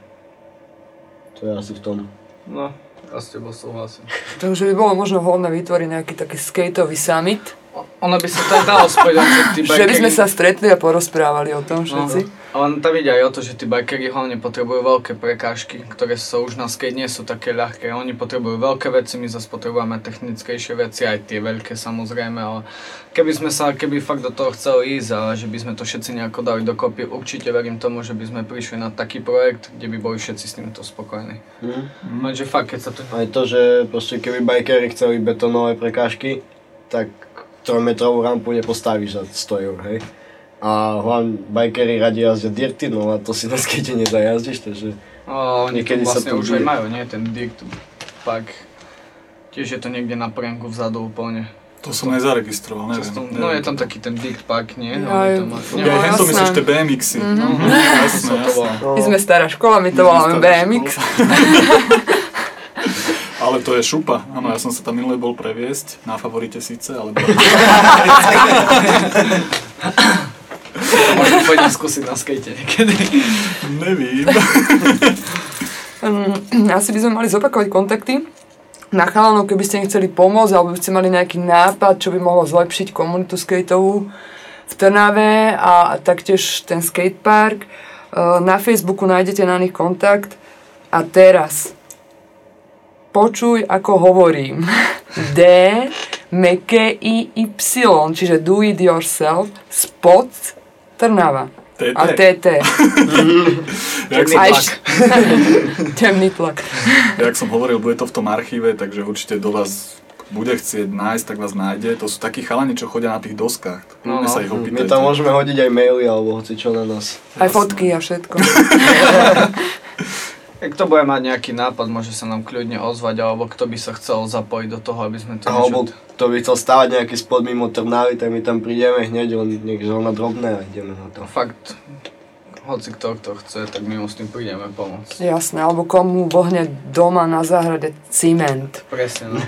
To je asi v tom.
No, ja s tebou súhlasím.
Takže by bolo možno vhodné vytvoriť nejaký taký skateový summit.
Ono by sa to aj dalo spojiť, že
by sme sa stretli a porozprávali o tom všetci.
No, ale tam ide aj o to, že tí bikery hlavne potrebujú veľké prekážky, ktoré sú už na skate nie sú také ľahké. Oni potrebujú veľké veci, my zase potrebujeme technickejšie veci, aj tie veľké samozrejme, ale keby sme sa, keby fakt do toho chceli ísť a že by sme to všetci nejako dali dokopy, určite verím tomu, že by sme prišli na taký projekt, kde by boli všetci s týmto spokojní.
Mhm.
Lenže fakt, keď sa to...
Aj to, že proste keby bikery chceli betónové prekážky, tak 3-metrovú rampu nepostavíš za 100 eur, hej. A hlavne bikery radi jazdia dirty, no a to si na skate nezajazdíš, takže...
O, oni
niekedy
to
sa
vlastne
to
už aj majú, nie? Ten dirt, pak tiež je to niekde na prenku vzadu úplne.
To som nezaregistroval, neviem. Neviem
no je tam taký ten dirt park, nie? To má-
Ja, ja to myslíš tie BMXy. Jasné, jasné.
My sme stará škola, my to voláme BMX.
Ale to je šupa. Áno, ja som sa tam minule bol previesť, na favorite síce, ale...
Možno pôjdem skúsiť na skate niekedy.
Nevím.
Mm, Asi by sme mali zopakovať kontakty na chalanov, keby ste im chceli pomôcť, alebo by ste mali nejaký nápad, čo by mohlo zlepšiť komunitu skateovú v Trnave a taktiež ten skatepark. E, Na Facebooku nájdete na nich kontakt. A teraz počuj, ako hovorím. D, meké I, Y, čiže do it yourself, spot, Trnava.
TT.
A TT. Temný tlak.
jak som hovoril, bude to v tom archíve, takže určite do vás bude chcieť nájsť, tak vás nájde. To sú takí chalani, čo chodia na tých doskách.
No,
Kľudne sa ich
My
opýtajte.
tam môžeme hodiť aj maily alebo hoci čo na nás.
Aj fotky a všetko.
Ak to bude mať nejaký nápad, môže sa nám kľudne ozvať, alebo kto by sa chcel zapojiť do toho, aby sme to
Alebo
niečo...
kto by chcel stavať nejaký spot mimo Trnavy, tak my tam prídeme hneď, len nech zrovna drobné a ideme na to.
Fakt, hoci kto, kto chce, tak my mu s tým prídeme pomôcť.
Jasné, alebo komu vohne doma na záhrade ciment.
Presne, no.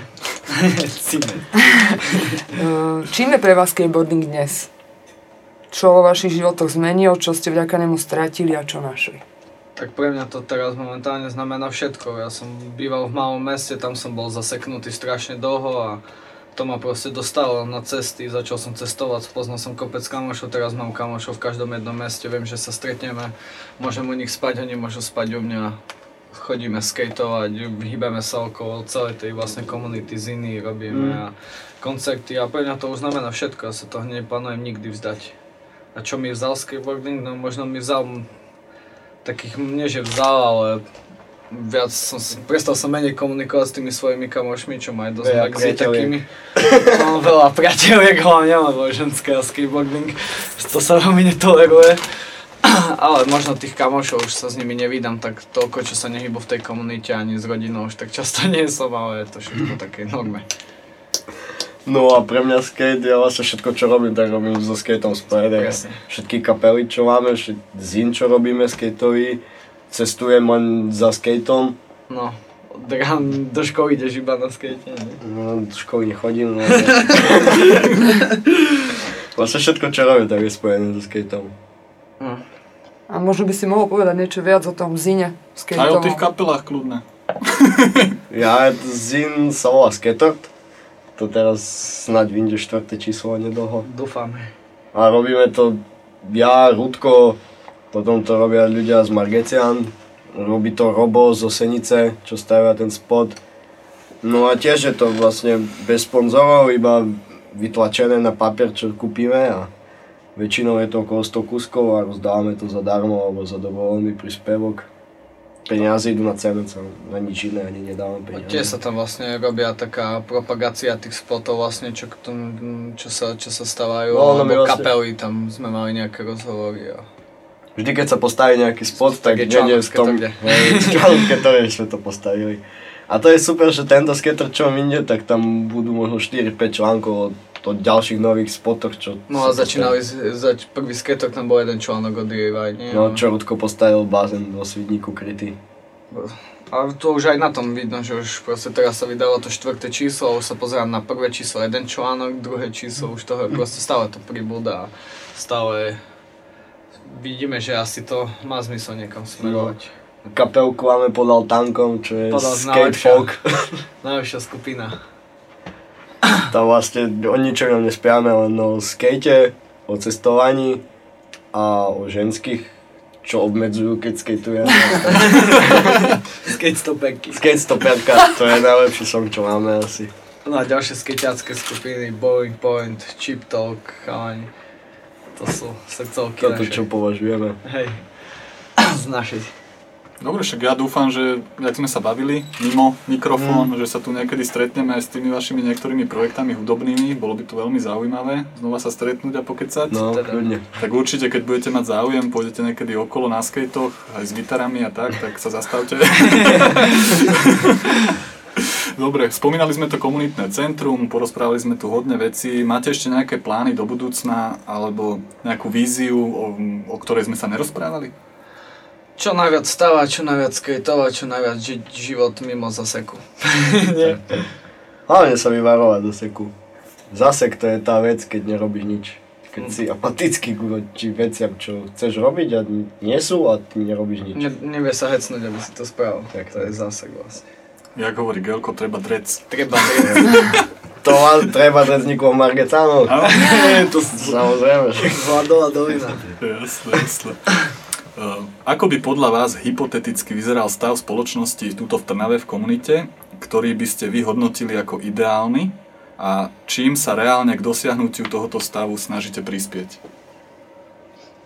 Ciment.
Eh, Čím je pre vás skateboarding dnes? Čo vo vašich životoch zmenil, čo ste vďaka nemu stratili a čo našli?
Tak pre mňa to teraz momentálne znamená všetko. Ja som býval v malom meste, tam som bol zaseknutý strašne dlho a to ma proste dostalo na cesty, začal som cestovať, spoznal som kopec kamošov, teraz mám kamošov v každom jednom meste, viem, že sa stretneme, môžem u nich spať, oni môžu spať u mňa, chodíme skateovať, hýbeme sa okolo celej tej vlastne komunity z iní, robíme
Mm.
a koncerty a pre mňa to už znamená všetko, ja sa toho neplánujem nikdy vzdať. A čo mi vzal skateboarding? No možno mi vzal takých, nie že vzal, ale viac som, prestal som menej komunikovať s tými svojimi kamošmi, čo ma aj dosť
Veľa priateľiek.
takými. Mám veľa priateľiek hlavne, lebo ženské a skateboarding, to sa veľmi netoleruje. Ale možno tých kamošov už sa s nimi nevídam tak toľko, čo sa nehybu v tej komunite ani s rodinou už tak často nie som, ale je to všetko také norme.
No a pre mňa skate, ja vlastne všetko čo robím, tak robím so skateom spojené. Všetky kapely čo máme, zin čo robíme skateový, cestujem len za skateom.
No, Drám, do školy ideš iba na skate, nie?
No, do školy nechodím, no. vlastne všetko čo robím, tak je spojené so skateom.
A možno by si mohol povedať niečo viac o tom zine
Aj o tých kapelách kľudne.
Ja, zin sa volá Skatert. To teraz snáď vyjde štvrté číslo nedlho.
Dúfame.
A robíme to ja, Rudko, potom to robia ľudia z Margecian, robí to Robo zo Senice, čo stavia ten spot. No a tiež je to vlastne bez sponzorov, iba vytlačené na papier, čo kúpime a väčšinou je to okolo 100 kuskov a rozdávame to zadarmo alebo za dobrovoľný príspevok. Peniaze idú na cement, na nič iné ani nedávame peniaze.
Tiež sa tam vlastne robia taká propagácia tých spotov vlastne, čo, k tomu, čo, sa, čo sa stávajú,
No, mi
alebo
vlastne-
kapely, tam sme mali nejaké rozhovory a
Vždy, keď sa postaví nejaký spot, tak
je
niekde v tom...
to.
Hej, to je, sme to postavili. A to je super, že tento skater, čo inde, tak tam budú možno 4-5 článkov o to ďalších nových spotoch, čo...
No a začínali, z- zač, prvý skater, tam bol jeden článok od DIY, nie?
No, čo Rudko postavil bazén vo Svidníku krytý.
Ale to už aj na tom vidno, že už proste teraz sa vydalo to štvrté číslo a už sa pozerám na prvé číslo jeden článok, druhé číslo už toho proste stále to pribúda a stále vidíme, že asi to má zmysel niekam smerovať.
Kapelku máme podal tankom, čo je
Podal
skate folk.
Najlepšia skupina.
Tam vlastne o ničom nespiame, len o skate, o cestovaní a o ženských, čo obmedzujú, keď skatujeme.
Skate stopenky.
Skate 105, to je najlepší song, čo máme asi.
No a ďalšie skateacké skupiny, Boeing Point, Chip Talk, chalani. To sú srdcovky
Toto,
naše.
čo považujeme.
Hej. Z našej.
Dobre, však ja dúfam, že jak sme sa bavili mimo mikrofón, že sa tu niekedy stretneme aj s tými vašimi niektorými projektami hudobnými. Bolo by to veľmi zaujímavé znova sa stretnúť a pokecať.
No, kľudne.
Tak určite, keď budete mať záujem, pôjdete niekedy okolo na skatech, aj s gitarami a tak, tak sa zastavte. Dobre, spomínali sme to komunitné centrum, porozprávali sme tu hodne veci. Máte ešte nejaké plány do budúcna alebo nejakú víziu, o, o ktorej sme sa nerozprávali?
Čo najviac stavať, čo najviac skateovať, čo najviac žiť život mimo zaseku. Nie?
Hlavne sa vyvarovať do seku. Zasek to je tá vec, keď nerobíš nič. Keď si apatický k či veciam, čo chceš robiť a nie sú a ty nerobíš nič.
Ne, nevie sa hecnúť, aby si to spravil. Tak to je zásek vlastne.
Jak hovorí Gelko, treba drec.
Treba drec.
To má, treba dať nikoho Margetánov. to samozrejme.
Vladola dolina.
Jasné, jasné. Uh, ako by podľa vás hypoteticky vyzeral stav spoločnosti túto v Trnave v komunite, ktorý by ste vy hodnotili ako ideálny a čím sa reálne k dosiahnutiu tohoto stavu snažíte prispieť?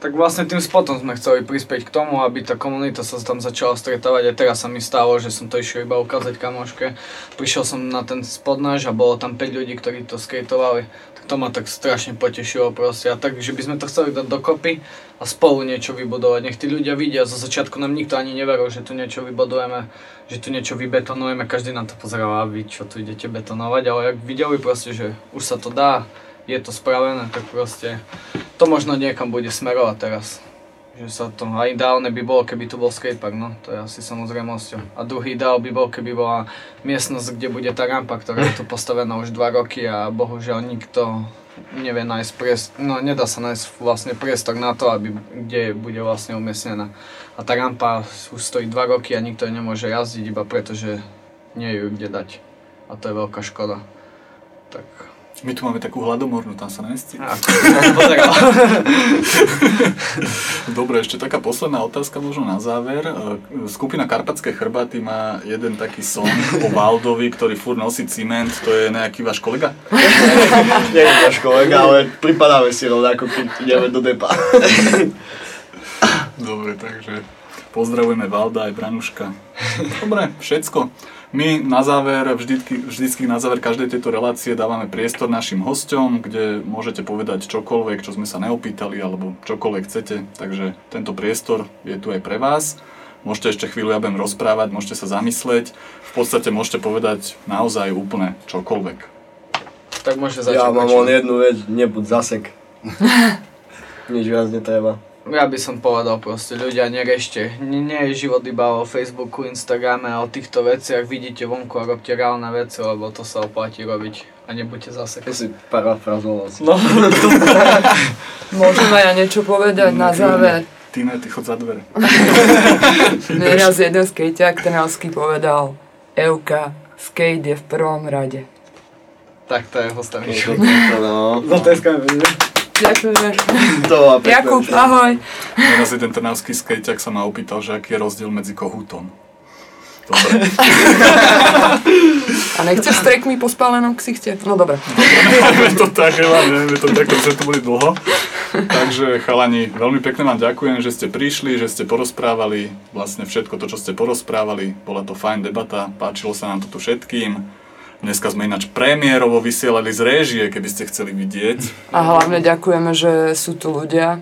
Tak vlastne tým spotom sme chceli prispieť k tomu, aby tá komunita sa tam začala stretávať. A teraz sa mi stalo, že som to išiel iba ukázať kamoške. Prišiel som na ten spot náš a bolo tam 5 ľudí, ktorí to skateovali. Tak to ma tak strašne potešilo proste. A tak, že by sme to chceli dať dokopy a spolu niečo vybudovať. Nech tí ľudia vidia, zo začiatku nám nikto ani neveril, že tu niečo vybudujeme, že tu niečo vybetonujeme. Každý na to pozeral, a vy čo tu idete betonovať, ale ak videli proste, že už sa to dá, je to spravené, tak proste to možno niekam bude smerovať teraz. Že sa to, a ideálne by bolo, keby tu bol skatepark, no, to je asi samozrejmosťou. A druhý ideál by bol, keby bola miestnosť, kde bude tá rampa, ktorá je tu postavená už 2 roky a bohužiaľ nikto nevie nájsť priestor, no nedá sa nájsť vlastne priestor na to, aby, kde bude vlastne umiestnená. A tá rampa už stojí 2 roky a nikto nemôže jazdiť iba preto, že nie je ju kde dať. A to je veľká škoda. Tak
My tu máme takú hladomornú, tam sa nájsť. Dobre, ešte taká posledná otázka možno na záver. E, Skupina Karpatské chrbaty má jeden taký song o Valdovi, ktorý furt nosí ciment. To je nejaký váš kolega?
Nie je náš kolega, ale pripadáme si rovnako, keď ideme do depa.
Dobre, takže pozdravujeme Valda aj Branuška. Dobre, všetko. My na záver, vždycky, vždycky na záver každej tejto relácie dávame priestor našim hosťom, kde môžete povedať čokoľvek, čo sme sa neopýtali, alebo čokoľvek chcete. Takže tento priestor je tu aj pre vás. Môžete ešte chvíľu ja budem rozprávať, môžete sa zamyslieť. V podstate môžete povedať naozaj úplne čokoľvek.
Tak môže začať.
Ja mám len jednu vec, nebuď zasek. Nič viac netreba.
Ja by som povedal proste, ľudia, nerešte. Nie, nie je život iba o Facebooku, Instagrame a o týchto veciach. Vidíte vonku a robte reálne veci, lebo to sa oplatí robiť. A nebuďte zase.
To si parafrazoval.
No.
Môžem aj ja niečo povedať na záver.
Ty ne, ty chod za dvere.
Mne raz jeden skejťák trnavský povedal Euka, skate je v prvom rade.
Tak to je hostavička.
No.
Zateskajme.
Ďakujeme.
To
Jakub, ahoj.
Raz jeden trnavský skejťak sa ma opýtal, že aký je rozdiel medzi kohútom. Dobre.
A nechceš strekmi po spálenom ksichte? No dobre.
Máme to tak, Eva, neviem, je to takto, že to boli dlho. Takže chalani, veľmi pekne vám ďakujem, že ste prišli, že ste porozprávali vlastne všetko to, čo ste porozprávali. Bola to fajn debata, páčilo sa nám to tu všetkým. Dneska sme ináč premiérovo vysielali z réžie, keby ste chceli vidieť.
A hlavne ďakujeme, že sú tu ľudia,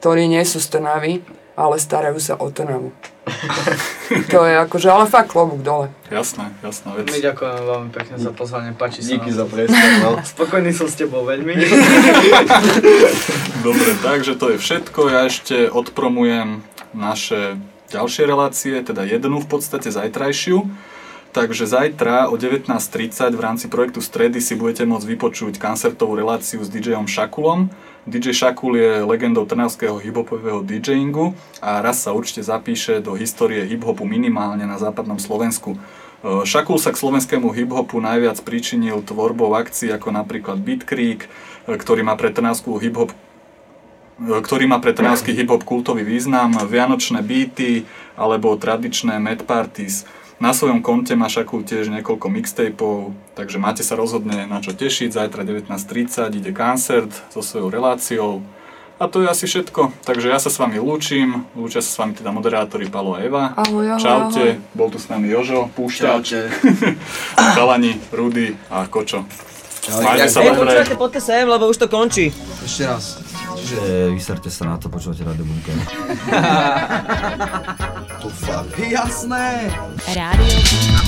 ktorí nie sú z Trnavy ale starajú sa o Trnavu. to je akože, ale fakt klobúk dole.
Jasné, jasná vec.
My ďakujeme veľmi pekne za pozvanie, páči sa
Díky za priestor, no.
Spokojný som s tebou veľmi.
Dobre, takže to je všetko. Ja ešte odpromujem naše ďalšie relácie, teda jednu v podstate zajtrajšiu. Takže zajtra o 19.30 v rámci projektu Stredy si budete môcť vypočuť koncertovú reláciu s DJom Šakulom. DJ Šakul je legendou trnavského hiphopového DJingu a raz sa určite zapíše do histórie hiphopu minimálne na západnom Slovensku. E, Šakul sa k slovenskému hiphopu najviac pričinil tvorbou akcií ako napríklad Beat Creek, e, ktorý má pre trnavskú hiphop ktorý má pre trnavský hip-hop kultový význam, vianočné beaty alebo tradičné mad parties. Na svojom konte má Šakul tiež niekoľko mixtapeov, takže máte sa rozhodne na čo tešiť. Zajtra 19.30 ide koncert so svojou reláciou. A to je asi všetko. Takže ja sa s vami lúčim. Lúčia sa s vami teda moderátori Palo a Eva.
Ahoj, ahoj,
Čaute. Bol tu s nami Jožo, Púšťač. Chalani, Rudy a Kočo. Majte sa
Hej,
dobre.
počúvajte, poďte sem, lebo už to končí.
Ešte raz.
Čiže vyserte sa na to, počúvate Radio Bunker.
To fakt. Jasné.
Rádio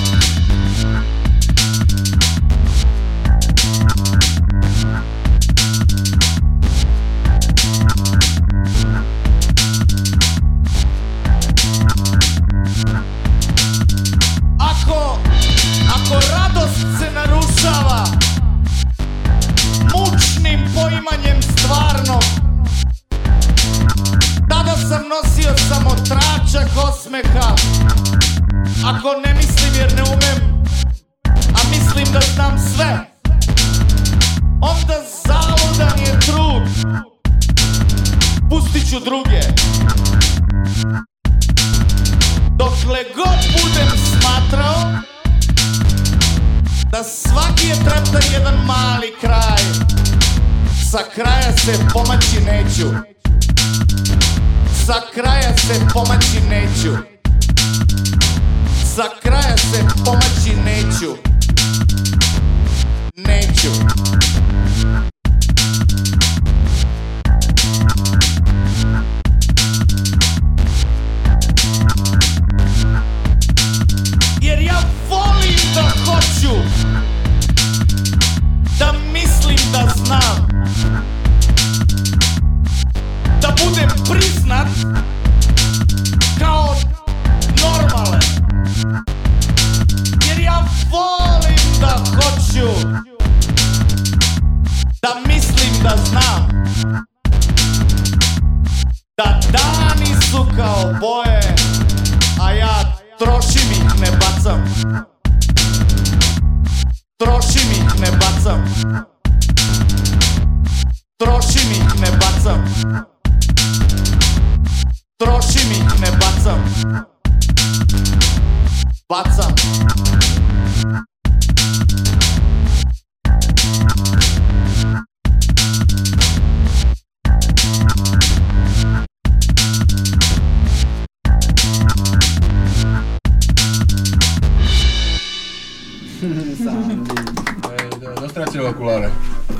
okuláre.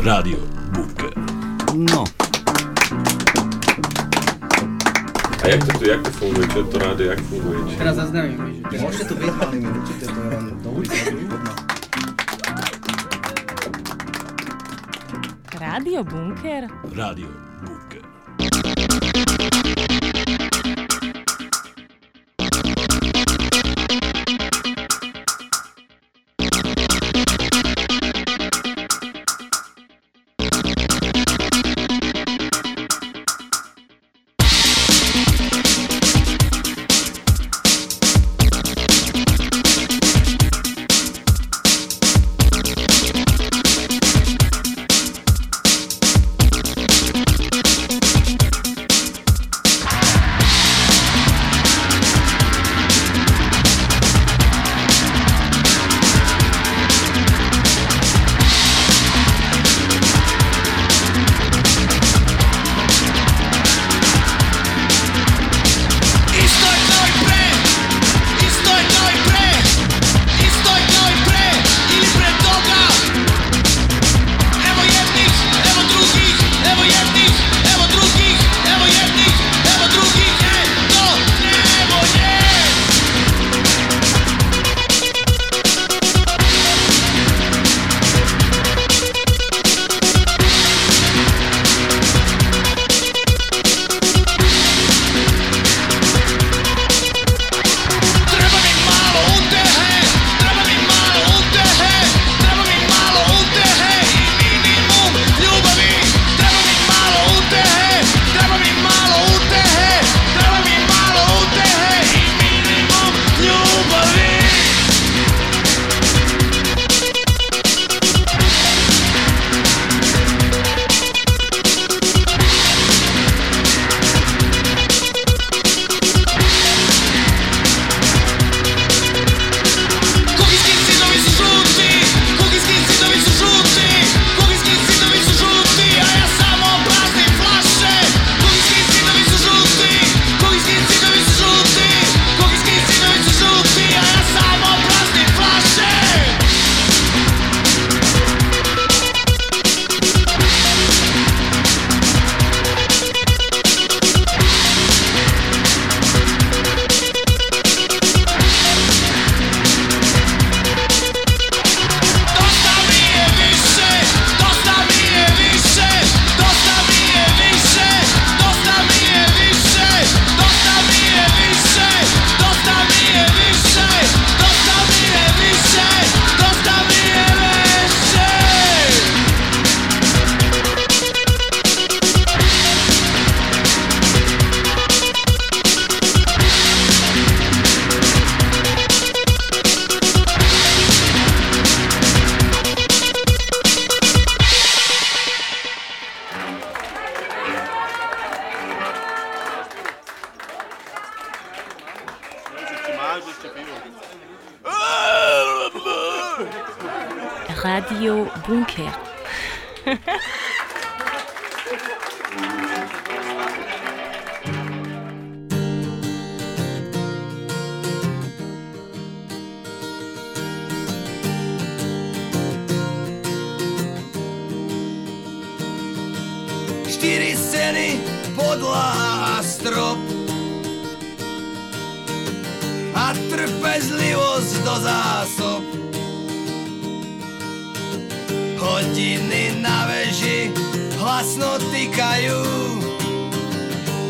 Rádio Bunker.
No.
A jak to tu, jak to funguje? Čo to rádio, jak funguje? Či...
Teraz zaznamíme, že...
Môžete to byť, ale my určite to len do ulice.
Rádio Bunker?
Rádio Bunker.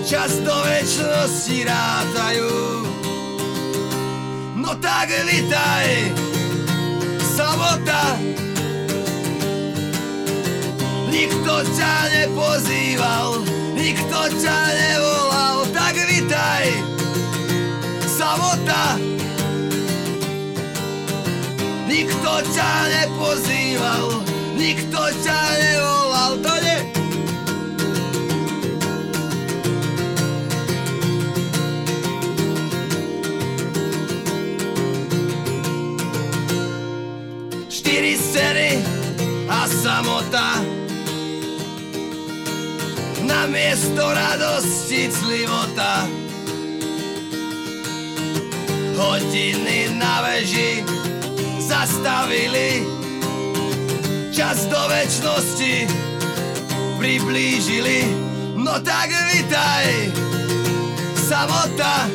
Čas do večnosti rátajú. No tak vitaj, samota. Nikto ťa nepozýval, nikto ťa nevolal, tak vitaj, samota. Nikto ťa nepozýval, nikto ťa nevolal, samota na miesto radosti clivota. Hodiny na veži zastavili, čas do večnosti priblížili. No tak vitaj, samota.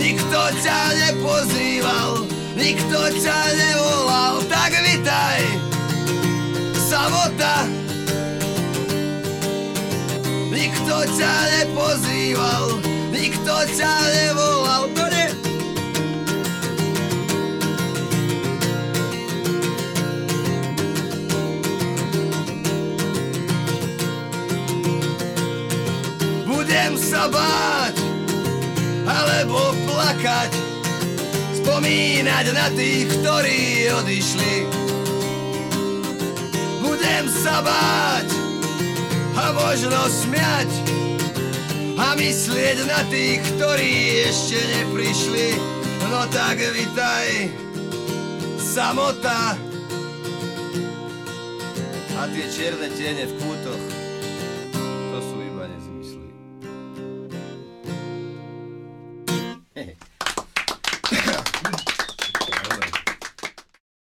Nikto ťa nepozýval, nikto ťa nevolal, tak vitaj, samota. Nikto ťa nepozýval, nikto ťa nevolal, to nie. Budem sa báť, alebo plakať, spomínať na tých, ktorí odišli. Budem sa báť, a možno smiať a myslieť na tých, ktorí ešte neprišli. No tak vitaj, samota. A tie čierne tiene v kútoch,